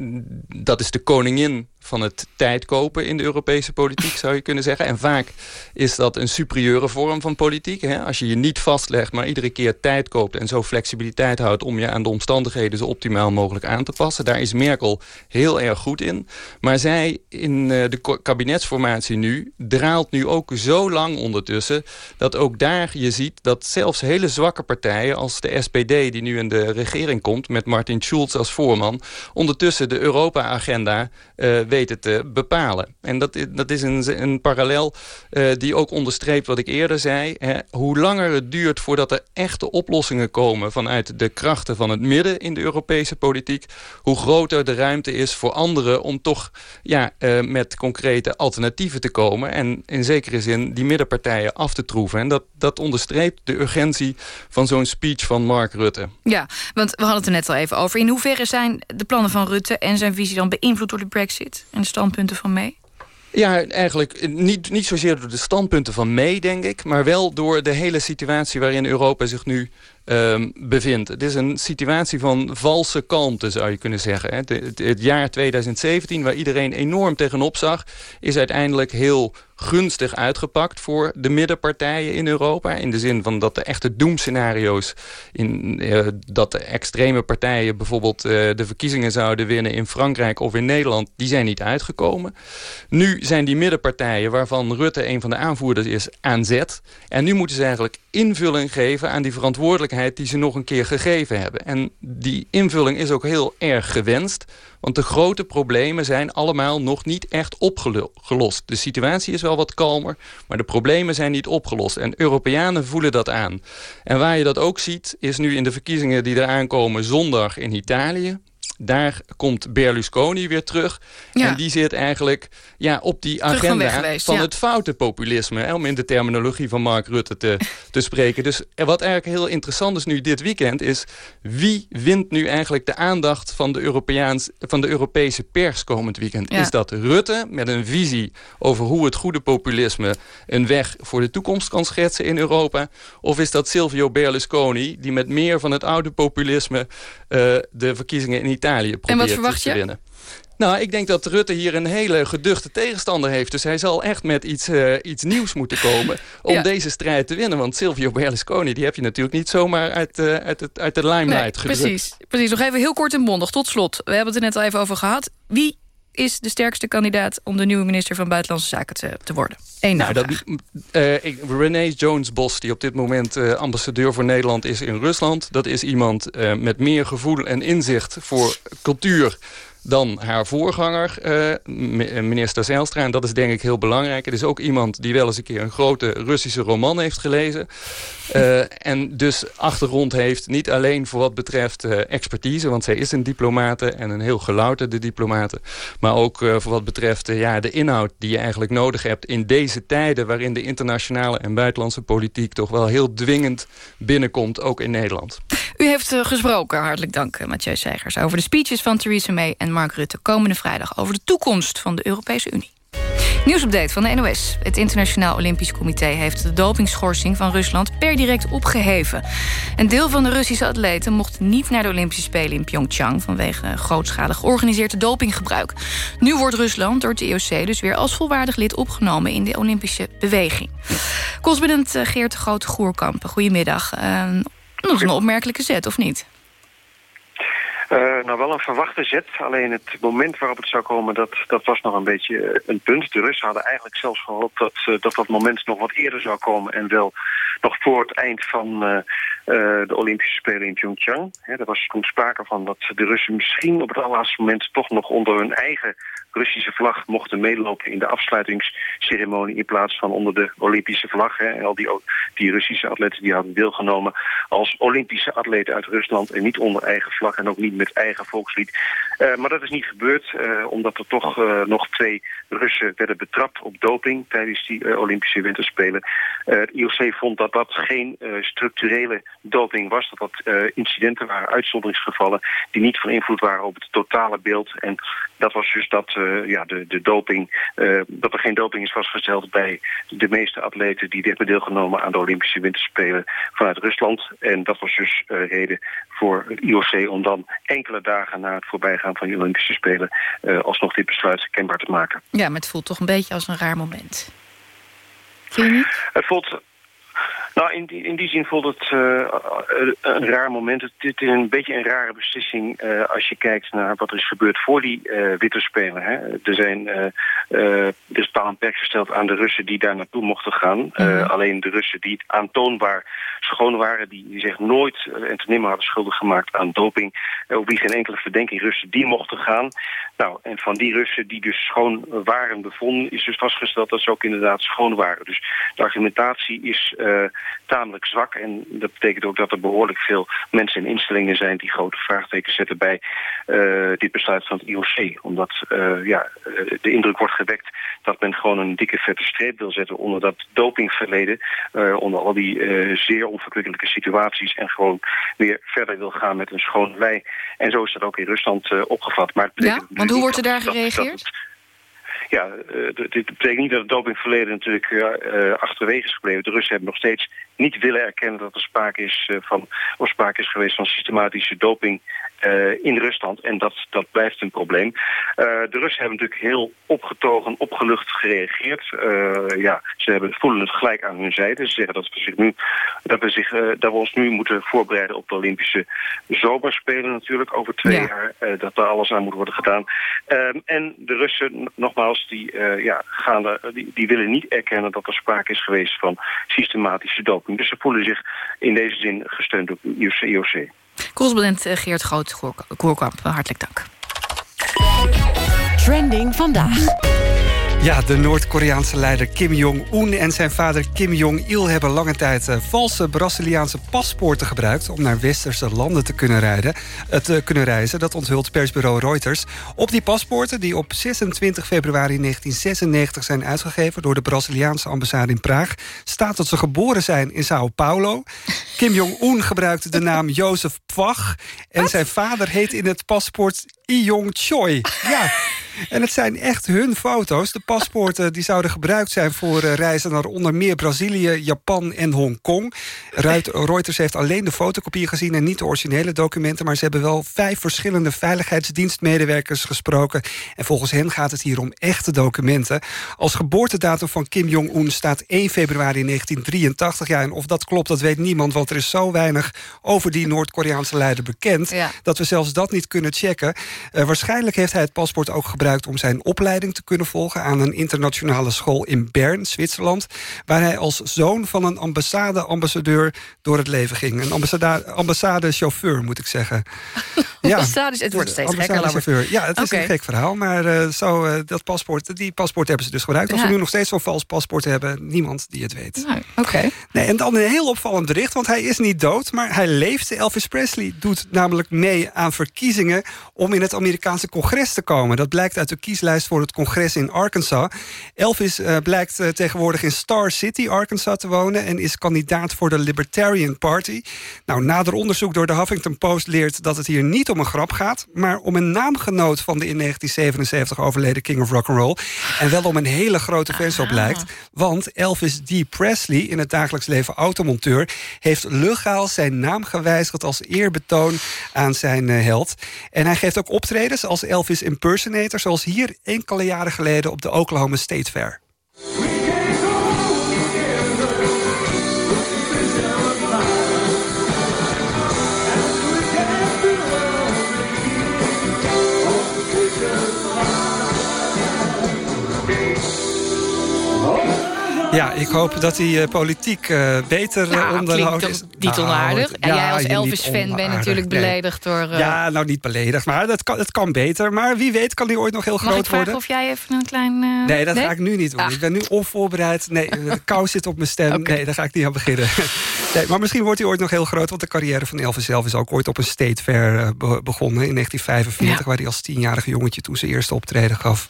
dat is de koningin van het tijdkopen in de Europese politiek, zou je kunnen zeggen. En vaak is dat een superieure vorm van politiek. Hè? Als je je niet vastlegt, maar iedere keer tijd koopt... en zo flexibiliteit houdt om je aan de omstandigheden... zo optimaal mogelijk aan te passen. Daar is Merkel heel erg goed in. Maar zij in uh, de kabinetsformatie nu... draalt nu ook zo lang ondertussen... dat ook daar je ziet dat zelfs hele zwakke partijen... als de SPD die nu in de regering komt... met Martin Schulz als voorman... ondertussen de Europa-agenda uh, te bepalen. En dat, dat is een, een parallel uh, die ook onderstreept wat ik eerder zei. Hè. Hoe langer het duurt voordat er echte oplossingen komen... vanuit de krachten van het midden in de Europese politiek... hoe groter de ruimte is voor anderen om toch ja, uh, met concrete alternatieven te komen... en in zekere zin die middenpartijen af te troeven. En dat, dat onderstreept de urgentie van zo'n speech van Mark Rutte. Ja, want we hadden het er net al even over. In hoeverre zijn de plannen van Rutte en zijn visie dan beïnvloed door de brexit... en de standpunten van May? Ja, eigenlijk niet, niet zozeer door de standpunten van May, denk ik... maar wel door de hele situatie waarin Europa zich nu um, bevindt. Het is een situatie van valse kalmte, zou je kunnen zeggen. Hè. Het, jaar 2017, waar iedereen enorm tegenop zag... is uiteindelijk heel gunstig uitgepakt voor de middenpartijen in Europa. In de zin van dat de echte doemscenario's... In, uh, dat de extreme partijen bijvoorbeeld uh, de verkiezingen zouden winnen... in Frankrijk of in Nederland, die zijn niet uitgekomen. Nu zijn die middenpartijen, waarvan Rutte een van de aanvoerders is, aan zet. En nu moeten ze eigenlijk invulling geven aan die verantwoordelijkheid... die ze nog een keer gegeven hebben. En die invulling is ook heel erg gewenst... Want de grote problemen zijn allemaal nog niet echt opgelost. De situatie is wel wat kalmer, maar de problemen zijn niet opgelost. En Europeanen voelen dat aan. En waar je dat ook ziet, is nu in de verkiezingen die eraan komen zondag in Italië daar komt Berlusconi weer terug. Ja. En die zit eigenlijk ja, op die agenda van, geweest, van ja. het foute populisme. Hè, om in de terminologie van Mark Rutte te, te spreken. Dus wat eigenlijk heel interessant is nu dit weekend... is wie wint nu eigenlijk de aandacht van de, Europeaans, van de Europese pers komend weekend? Ja. Is dat Rutte met een visie over hoe het goede populisme... een weg voor de toekomst kan schetsen in Europa? Of is dat Silvio Berlusconi die met meer van het oude populisme... Uh, de verkiezingen in Italië probeert en wat verwacht te je? winnen. Nou, ik denk dat Rutte hier een hele geduchte tegenstander heeft. Dus hij zal echt met iets, uh, iets nieuws moeten komen om ja. deze strijd te winnen. Want Silvio Berlusconi, die heb je natuurlijk niet zomaar uit, uh, uit, het, uit de limelight nee, gedrukt. Precies, precies. Nog even heel kort en bondig. Tot slot. We hebben het er net al even over gehad. Wie is de sterkste kandidaat om de nieuwe minister van Buitenlandse Zaken te, te worden? Eén nou, dat, uh, ik, René Jones-Bos, die op dit moment uh, ambassadeur voor Nederland is in Rusland. Dat is iemand uh, met meer gevoel en inzicht voor cultuur dan haar voorganger, minister Zijlstra. En dat is denk ik heel belangrijk. Het is ook iemand die wel eens een keer een grote Russische roman heeft gelezen. en dus achtergrond heeft, niet alleen voor wat betreft expertise... want zij is een diplomate en een heel gelouterde diplomate... maar ook voor wat betreft ja, de inhoud die je eigenlijk nodig hebt... in deze tijden waarin de internationale en buitenlandse politiek... toch wel heel dwingend binnenkomt, ook in Nederland. U heeft uh, gesproken, hartelijk dank, uh, Mathieu Segers... over de speeches van Theresa May en Mark Rutte komende vrijdag... over de toekomst van de Europese Unie. Nieuwsupdate van de NOS. Het Internationaal Olympisch Comité heeft de dopingschorsing van Rusland per direct opgeheven. Een deel van de Russische atleten mocht niet naar de Olympische Spelen in Pyeongchang... vanwege grootschalig georganiseerd dopinggebruik. Nu wordt Rusland door het IOC dus weer als volwaardig lid opgenomen... in de Olympische beweging. Correspondent eh, Geert Groot-Goerkamp, goedemiddag. Uh, dat is een opmerkelijke zet, of niet? Uh, nou, wel een verwachte zet. Alleen het moment waarop het zou komen, dat, dat was nog een beetje eh, een punt. De Russen hadden eigenlijk zelfs gehoopt dat, uh, dat dat moment nog wat eerder zou komen. En wel nog voor het eind van de Olympische Spelen in Pyeongchang. Er was toen sprake van dat de Russen misschien op het allerlaatste moment toch nog onder hun eigen Russische vlag mochten meelopen in de afsluitingsceremonie in plaats van onder de Olympische vlag. Hè. Al die, die Russische atleten die hadden deelgenomen als Olympische atleten uit Rusland en niet onder eigen vlag en ook niet met eigen volkslied. Uh, maar dat is niet gebeurd, uh, omdat er toch uh, nog twee Russen werden betrapt op doping tijdens die Olympische Winterspelen. het IOC vond dat dat geen structurele doping was, dat dat incidenten waren, uitzonderingsgevallen, die niet van invloed waren op het totale beeld. En dat was dus dat ja, de, de doping, dat er geen doping is vastgesteld bij de meeste atleten die hebben deelgenomen aan de Olympische Winterspelen vanuit Rusland. En dat was dus reden voor het IOC om dan enkele dagen na het voorbijgaan van de Olympische Spelen... Alsnog dit besluit kenbaar te maken. Ja, maar het voelt toch een beetje als een raar moment. Vind je niet? Het voelt... Nou, in die, in die zin voelt het uh, een raar moment. Het, het, is een beetje een rare beslissing uh, als je kijkt naar wat er is gebeurd voor die uh, Winterspelen. Hè. Er, zijn, er is paal en perk gesteld aan de Russen die daar naartoe mochten gaan. Mm -hmm. alleen de Russen die aantoonbaar schoon waren, die, die zich nooit en te nimmer hadden schuldig gemaakt aan doping, op wie geen enkele verdenking Russen, die mochten gaan. Nou, en van die Russen die dus schoon waren bevonden, is dus vastgesteld dat ze ook inderdaad schoon waren. Dus de argumentatie is tamelijk zwak. En dat betekent ook dat er behoorlijk veel mensen en instellingen zijn... die grote vraagtekens zetten bij uh, dit besluit van het IOC. Omdat uh, ja, de indruk wordt gewekt dat men gewoon een dikke vette streep wil zetten... onder dat dopingverleden, onder al die zeer onverkwikkelijke situaties... en gewoon weer verder wil gaan met een schoon lei. En zo is dat ook in Rusland opgevat. Maar ja, want hoe wordt er daar gereageerd? Dat, dat ja, uh, dit betekent niet dat het dopingverleden natuurlijk uh, achterwege is gebleven. De Russen hebben nog steeds niet willen erkennen dat er sprake is, van, of sprake is geweest van systematische doping in Rusland. En dat, dat blijft een probleem. de Russen hebben natuurlijk heel opgetogen, opgelucht gereageerd. ja, ze hebben, voelen het gelijk aan hun zijde. Ze zeggen dat we, zich nu, dat we, zich, dat we ons nu moeten voorbereiden op de Olympische Zomerspelen natuurlijk. Over twee ja. jaar dat daar alles aan moet worden gedaan. Ehm, en de Russen, nogmaals, die, uh, ja, gaan er, die, die willen niet erkennen dat er sprake is geweest van systematische doping. Dus ze voelen zich in deze zin gesteund door IOC. Correspondent Geert Groot-Koorkamp, hartelijk dank. Trending vandaag. Ja, de Noord-Koreaanse leider Kim Jong-un en zijn vader Kim Jong-il... hebben lange tijd uh, valse Braziliaanse paspoorten gebruikt... om naar westerse landen te kunnen, rijden, uh, te kunnen reizen. Dat onthult persbureau Reuters. Op die paspoorten, die op 26 februari 1996 zijn uitgegeven... door de Braziliaanse ambassade in Praag... staat dat ze geboren zijn in Sao Paulo. Kim Jong-un gebruikte de naam Jozef Pwach... en zijn vader heet in het paspoort Iyong Choi. Ja, en het zijn echt hun foto's. De paspoorten die zouden gebruikt zijn voor reizen naar onder meer Brazilië, Japan en Hongkong. Reuters heeft alleen de fotocopieën gezien en niet de originele documenten. Maar ze hebben wel vijf verschillende veiligheidsdienstmedewerkers gesproken. En volgens hen gaat het hier om echte documenten. Als geboortedatum van Kim Jong-un staat 1 februari 1983. Ja, en of dat klopt, dat weet niemand. Want er is zo weinig over die Noord-Koreaanse leider bekend... Ja. dat we zelfs dat niet kunnen checken. Uh, waarschijnlijk heeft hij het paspoort ook gebruikt om zijn opleiding te kunnen volgen... aan een internationale school in Bern, Zwitserland... waar hij als zoon van een ambassade-ambassadeur door het leven ging. Een ambassade-chauffeur, moet ik zeggen. Ambassades, het wordt steeds gekker. Ja, het is een gek verhaal. Maar eh, zo, eh, dat paspoort, die paspoort hebben ze dus gebruikt. Als Ja. we nu nog steeds zo'n vals paspoort hebben, niemand die het weet. Nou, Oké. Nee, en dan een heel opvallend bericht, want hij is niet dood, maar hij leeft. Elvis Presley doet namelijk mee aan verkiezingen om in het Amerikaanse congres te komen. Dat blijkt uit de kieslijst voor het congres in Arkansas. Elvis eh, blijkt eh, tegenwoordig in Star City, Arkansas te wonen en is kandidaat voor de Libertarian Party. Nou, nader onderzoek door de Huffington Post leert dat het hier niet om een grap gaat, maar om een naamgenoot van de in 1977 overleden King of Rock'n'Roll. En wel om een hele grote fanshop blijkt. Want Elvis D. Presley, in het dagelijks leven automonteur... heeft legaal zijn naam gewijzigd als eerbetoon aan zijn eh, held. En hij geeft ook optredens als Elvis impersonator... zoals hier enkele jaren geleden op de Oklahoma State Fair. Ja, ik hoop dat hij eh, politiek eh, beter uh, Nou, onderhoud klinkt is. niet onaardig? En jij als Elvis-fan bent natuurlijk beledigd door... eh, Ja, nou niet beledigd, maar dat kan, het kan beter. Maar wie weet kan hij ooit nog heel Mag groot ik vragen worden. of jij even een klein... eh, Nee, dat ga ik nu niet doen. Ah. Ik ben nu onvoorbereid. Nee, de kou zit op mijn stem. Nee, daar ga ik niet aan beginnen. Nee, maar misschien wordt hij ooit nog heel groot. Want de carrière van Elvis zelf is ook ooit op een state fair eh, be- begonnen. In 1945, waar hij als tienjarig jongetje toen zijn eerste optreden gaf.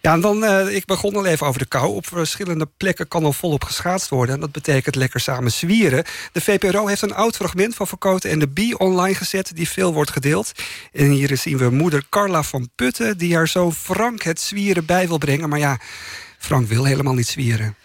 Ja, en dan, eh, ik begon al even over de kou. Op verschillende plekken kan al volop geschaatst worden. En dat betekent lekker samen zwieren. De VPRO heeft een oud fragment van Verkoten en de Bie online gezet... die veel wordt gedeeld. En hier zien we moeder Carla van Putten... die haar zo Frank het zwieren bij wil brengen. Maar ja, Frank wil helemaal niet zwieren.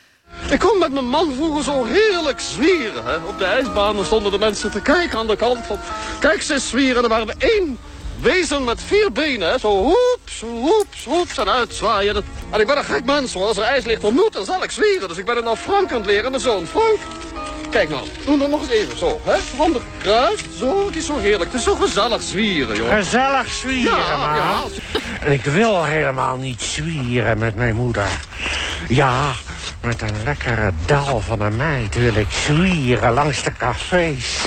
Ik kon met mijn man vroeger zo heerlijk zwieren. Hè. Op de ijsbanen stonden de mensen te kijken aan de kant van... Kijk, ze zwieren. Er waren één wezen met vier benen. Zo hoeps, hoeps, hoeps en uitzwaaien. En ik ben een gek mens hoor. Als er ijs ligt ontmoet, dan zal ik zwieren. Dus ik ben het nou Frank aan het leren, mijn zoon Frank. Kijk nou, doe dan nog eens even zo. Hè. Handen gekruist. Zo, het is zo heerlijk. Het is zo gezellig zwieren, joh. Gezellig zwieren, Ja, man. ja. En ik wil helemaal niet zwieren met mijn moeder. Ja, met een lekkere dal van een meid wil ik zwieren langs de cafés.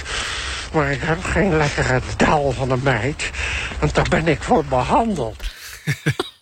Maar ik heb geen lekkere dal van een meid. Want daar ben ik voor behandeld.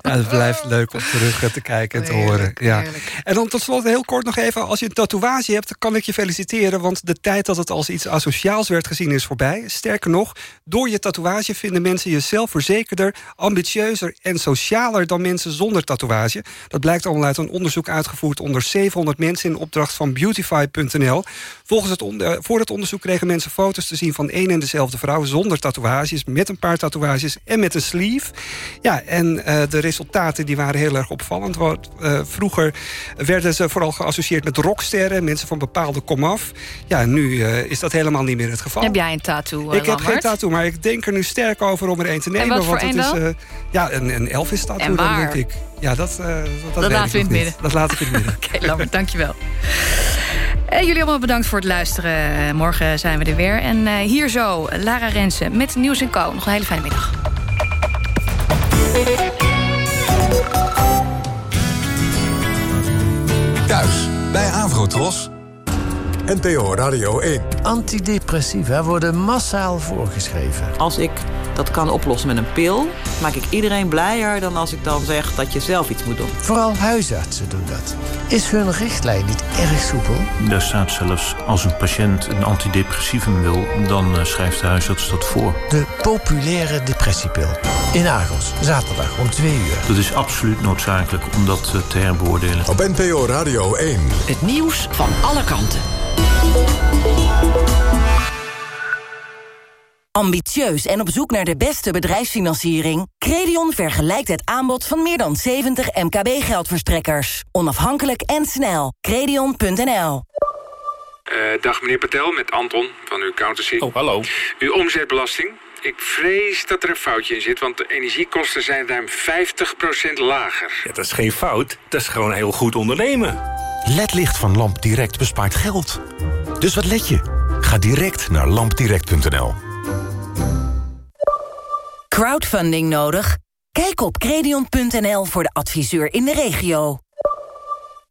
Het blijft leuk om terug eh, te kijken en te horen. Ja. En dan tot slot heel kort nog even. Als je een tatoeage hebt, dan kan ik je feliciteren. Want de tijd dat het als iets asociaals werd gezien is voorbij. Sterker nog, door je tatoeage vinden mensen je zelfverzekerder... ambitieuzer en socialer dan mensen zonder tatoeage. Dat blijkt allemaal uit een onderzoek uitgevoerd... onder 700 mensen in opdracht van beautify.nl. Volgens het voor het onderzoek kregen mensen foto's te zien... van één en dezelfde vrouw zonder tatoeages... met een paar tatoeages en met een sleeve. Ja, en de resultaten die waren heel erg opvallend. Want, eh, vroeger werden ze vooral geassocieerd met rocksterren... mensen van bepaalde komaf. Ja, nu eh, is dat helemaal niet meer het geval. Heb jij een tattoo, eh, ik heb geen tattoo, maar ik denk er nu sterk over om er een te nemen. wat voor want het is eh, ja, een, een Elvis-tattoo, denk ik. Ja, dat, eh, dat, Dat laten ik we in het niet. midden. Dat laat ik in het midden. Oké, Lambert, dankjewel. En jullie allemaal bedankt voor het luisteren. Morgen zijn we er weer. En eh, hier zo, Lara Rensen met Nieuws en Co. Nog een hele fijne middag. Thuis bij Avrotros. NPO Radio 1. Antidepressiva worden massaal voorgeschreven. Als ik dat kan oplossen met een pil, maak ik iedereen blijer dan als ik dan zeg dat je zelf iets moet doen. Vooral huisartsen doen dat. Is hun richtlijn niet erg soepel? Daar staat zelfs als een patiënt een antidepressivum wil, dan eh, schrijft de huisarts dat voor. De populaire depressiepil. In Argos, zaterdag om 2 uur. Dat is absoluut noodzakelijk om dat eh, te herbeoordelen. Op NPO Radio 1. Het nieuws van alle kanten. Ambitieus en op zoek naar de beste bedrijfsfinanciering? Credion vergelijkt het aanbod van meer dan 70 MKB-geldverstrekkers. Onafhankelijk en snel. Credion.nl Eh, dag meneer Patel, met Anton van uw accountancy. Oh, hallo. Uw omzetbelasting. Ik vrees dat er een foutje in zit, want de energiekosten zijn ruim 50% lager. Ja, dat is geen fout. Dat is gewoon heel goed ondernemen. LED-licht van Lamp Direct bespaart geld. Dus wat let je? Ga direct naar lampdirect.nl. Crowdfunding nodig? Kijk op credion.nl voor de adviseur in de regio.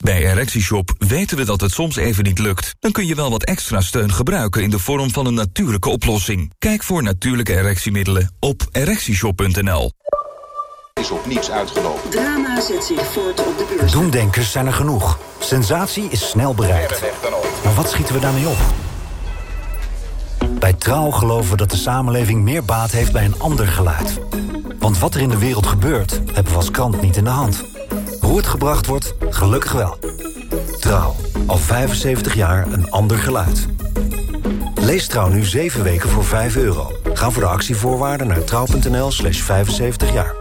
Bij ErectieShop weten we dat het soms even niet lukt. Dan kun je wel wat extra steun gebruiken in de vorm van een natuurlijke oplossing. Kijk voor natuurlijke erectiemiddelen op ErectieShop.nl is op niets uitgelopen. Drama zet zich voort op de beurs. Doemdenkers zijn er genoeg. Sensatie is snel bereikt. Maar wat schieten we daarmee op? Bij Trouw geloven we dat de samenleving meer baat heeft bij een ander geluid. Want wat er in de wereld gebeurt, hebben we als krant niet in de hand. Hoe het gebracht wordt, gelukkig wel. Trouw, al 75 jaar een ander geluid. Lees Trouw nu 7 weken voor 5 euro. Ga voor de actievoorwaarden naar trouw.nl slash 75 jaar.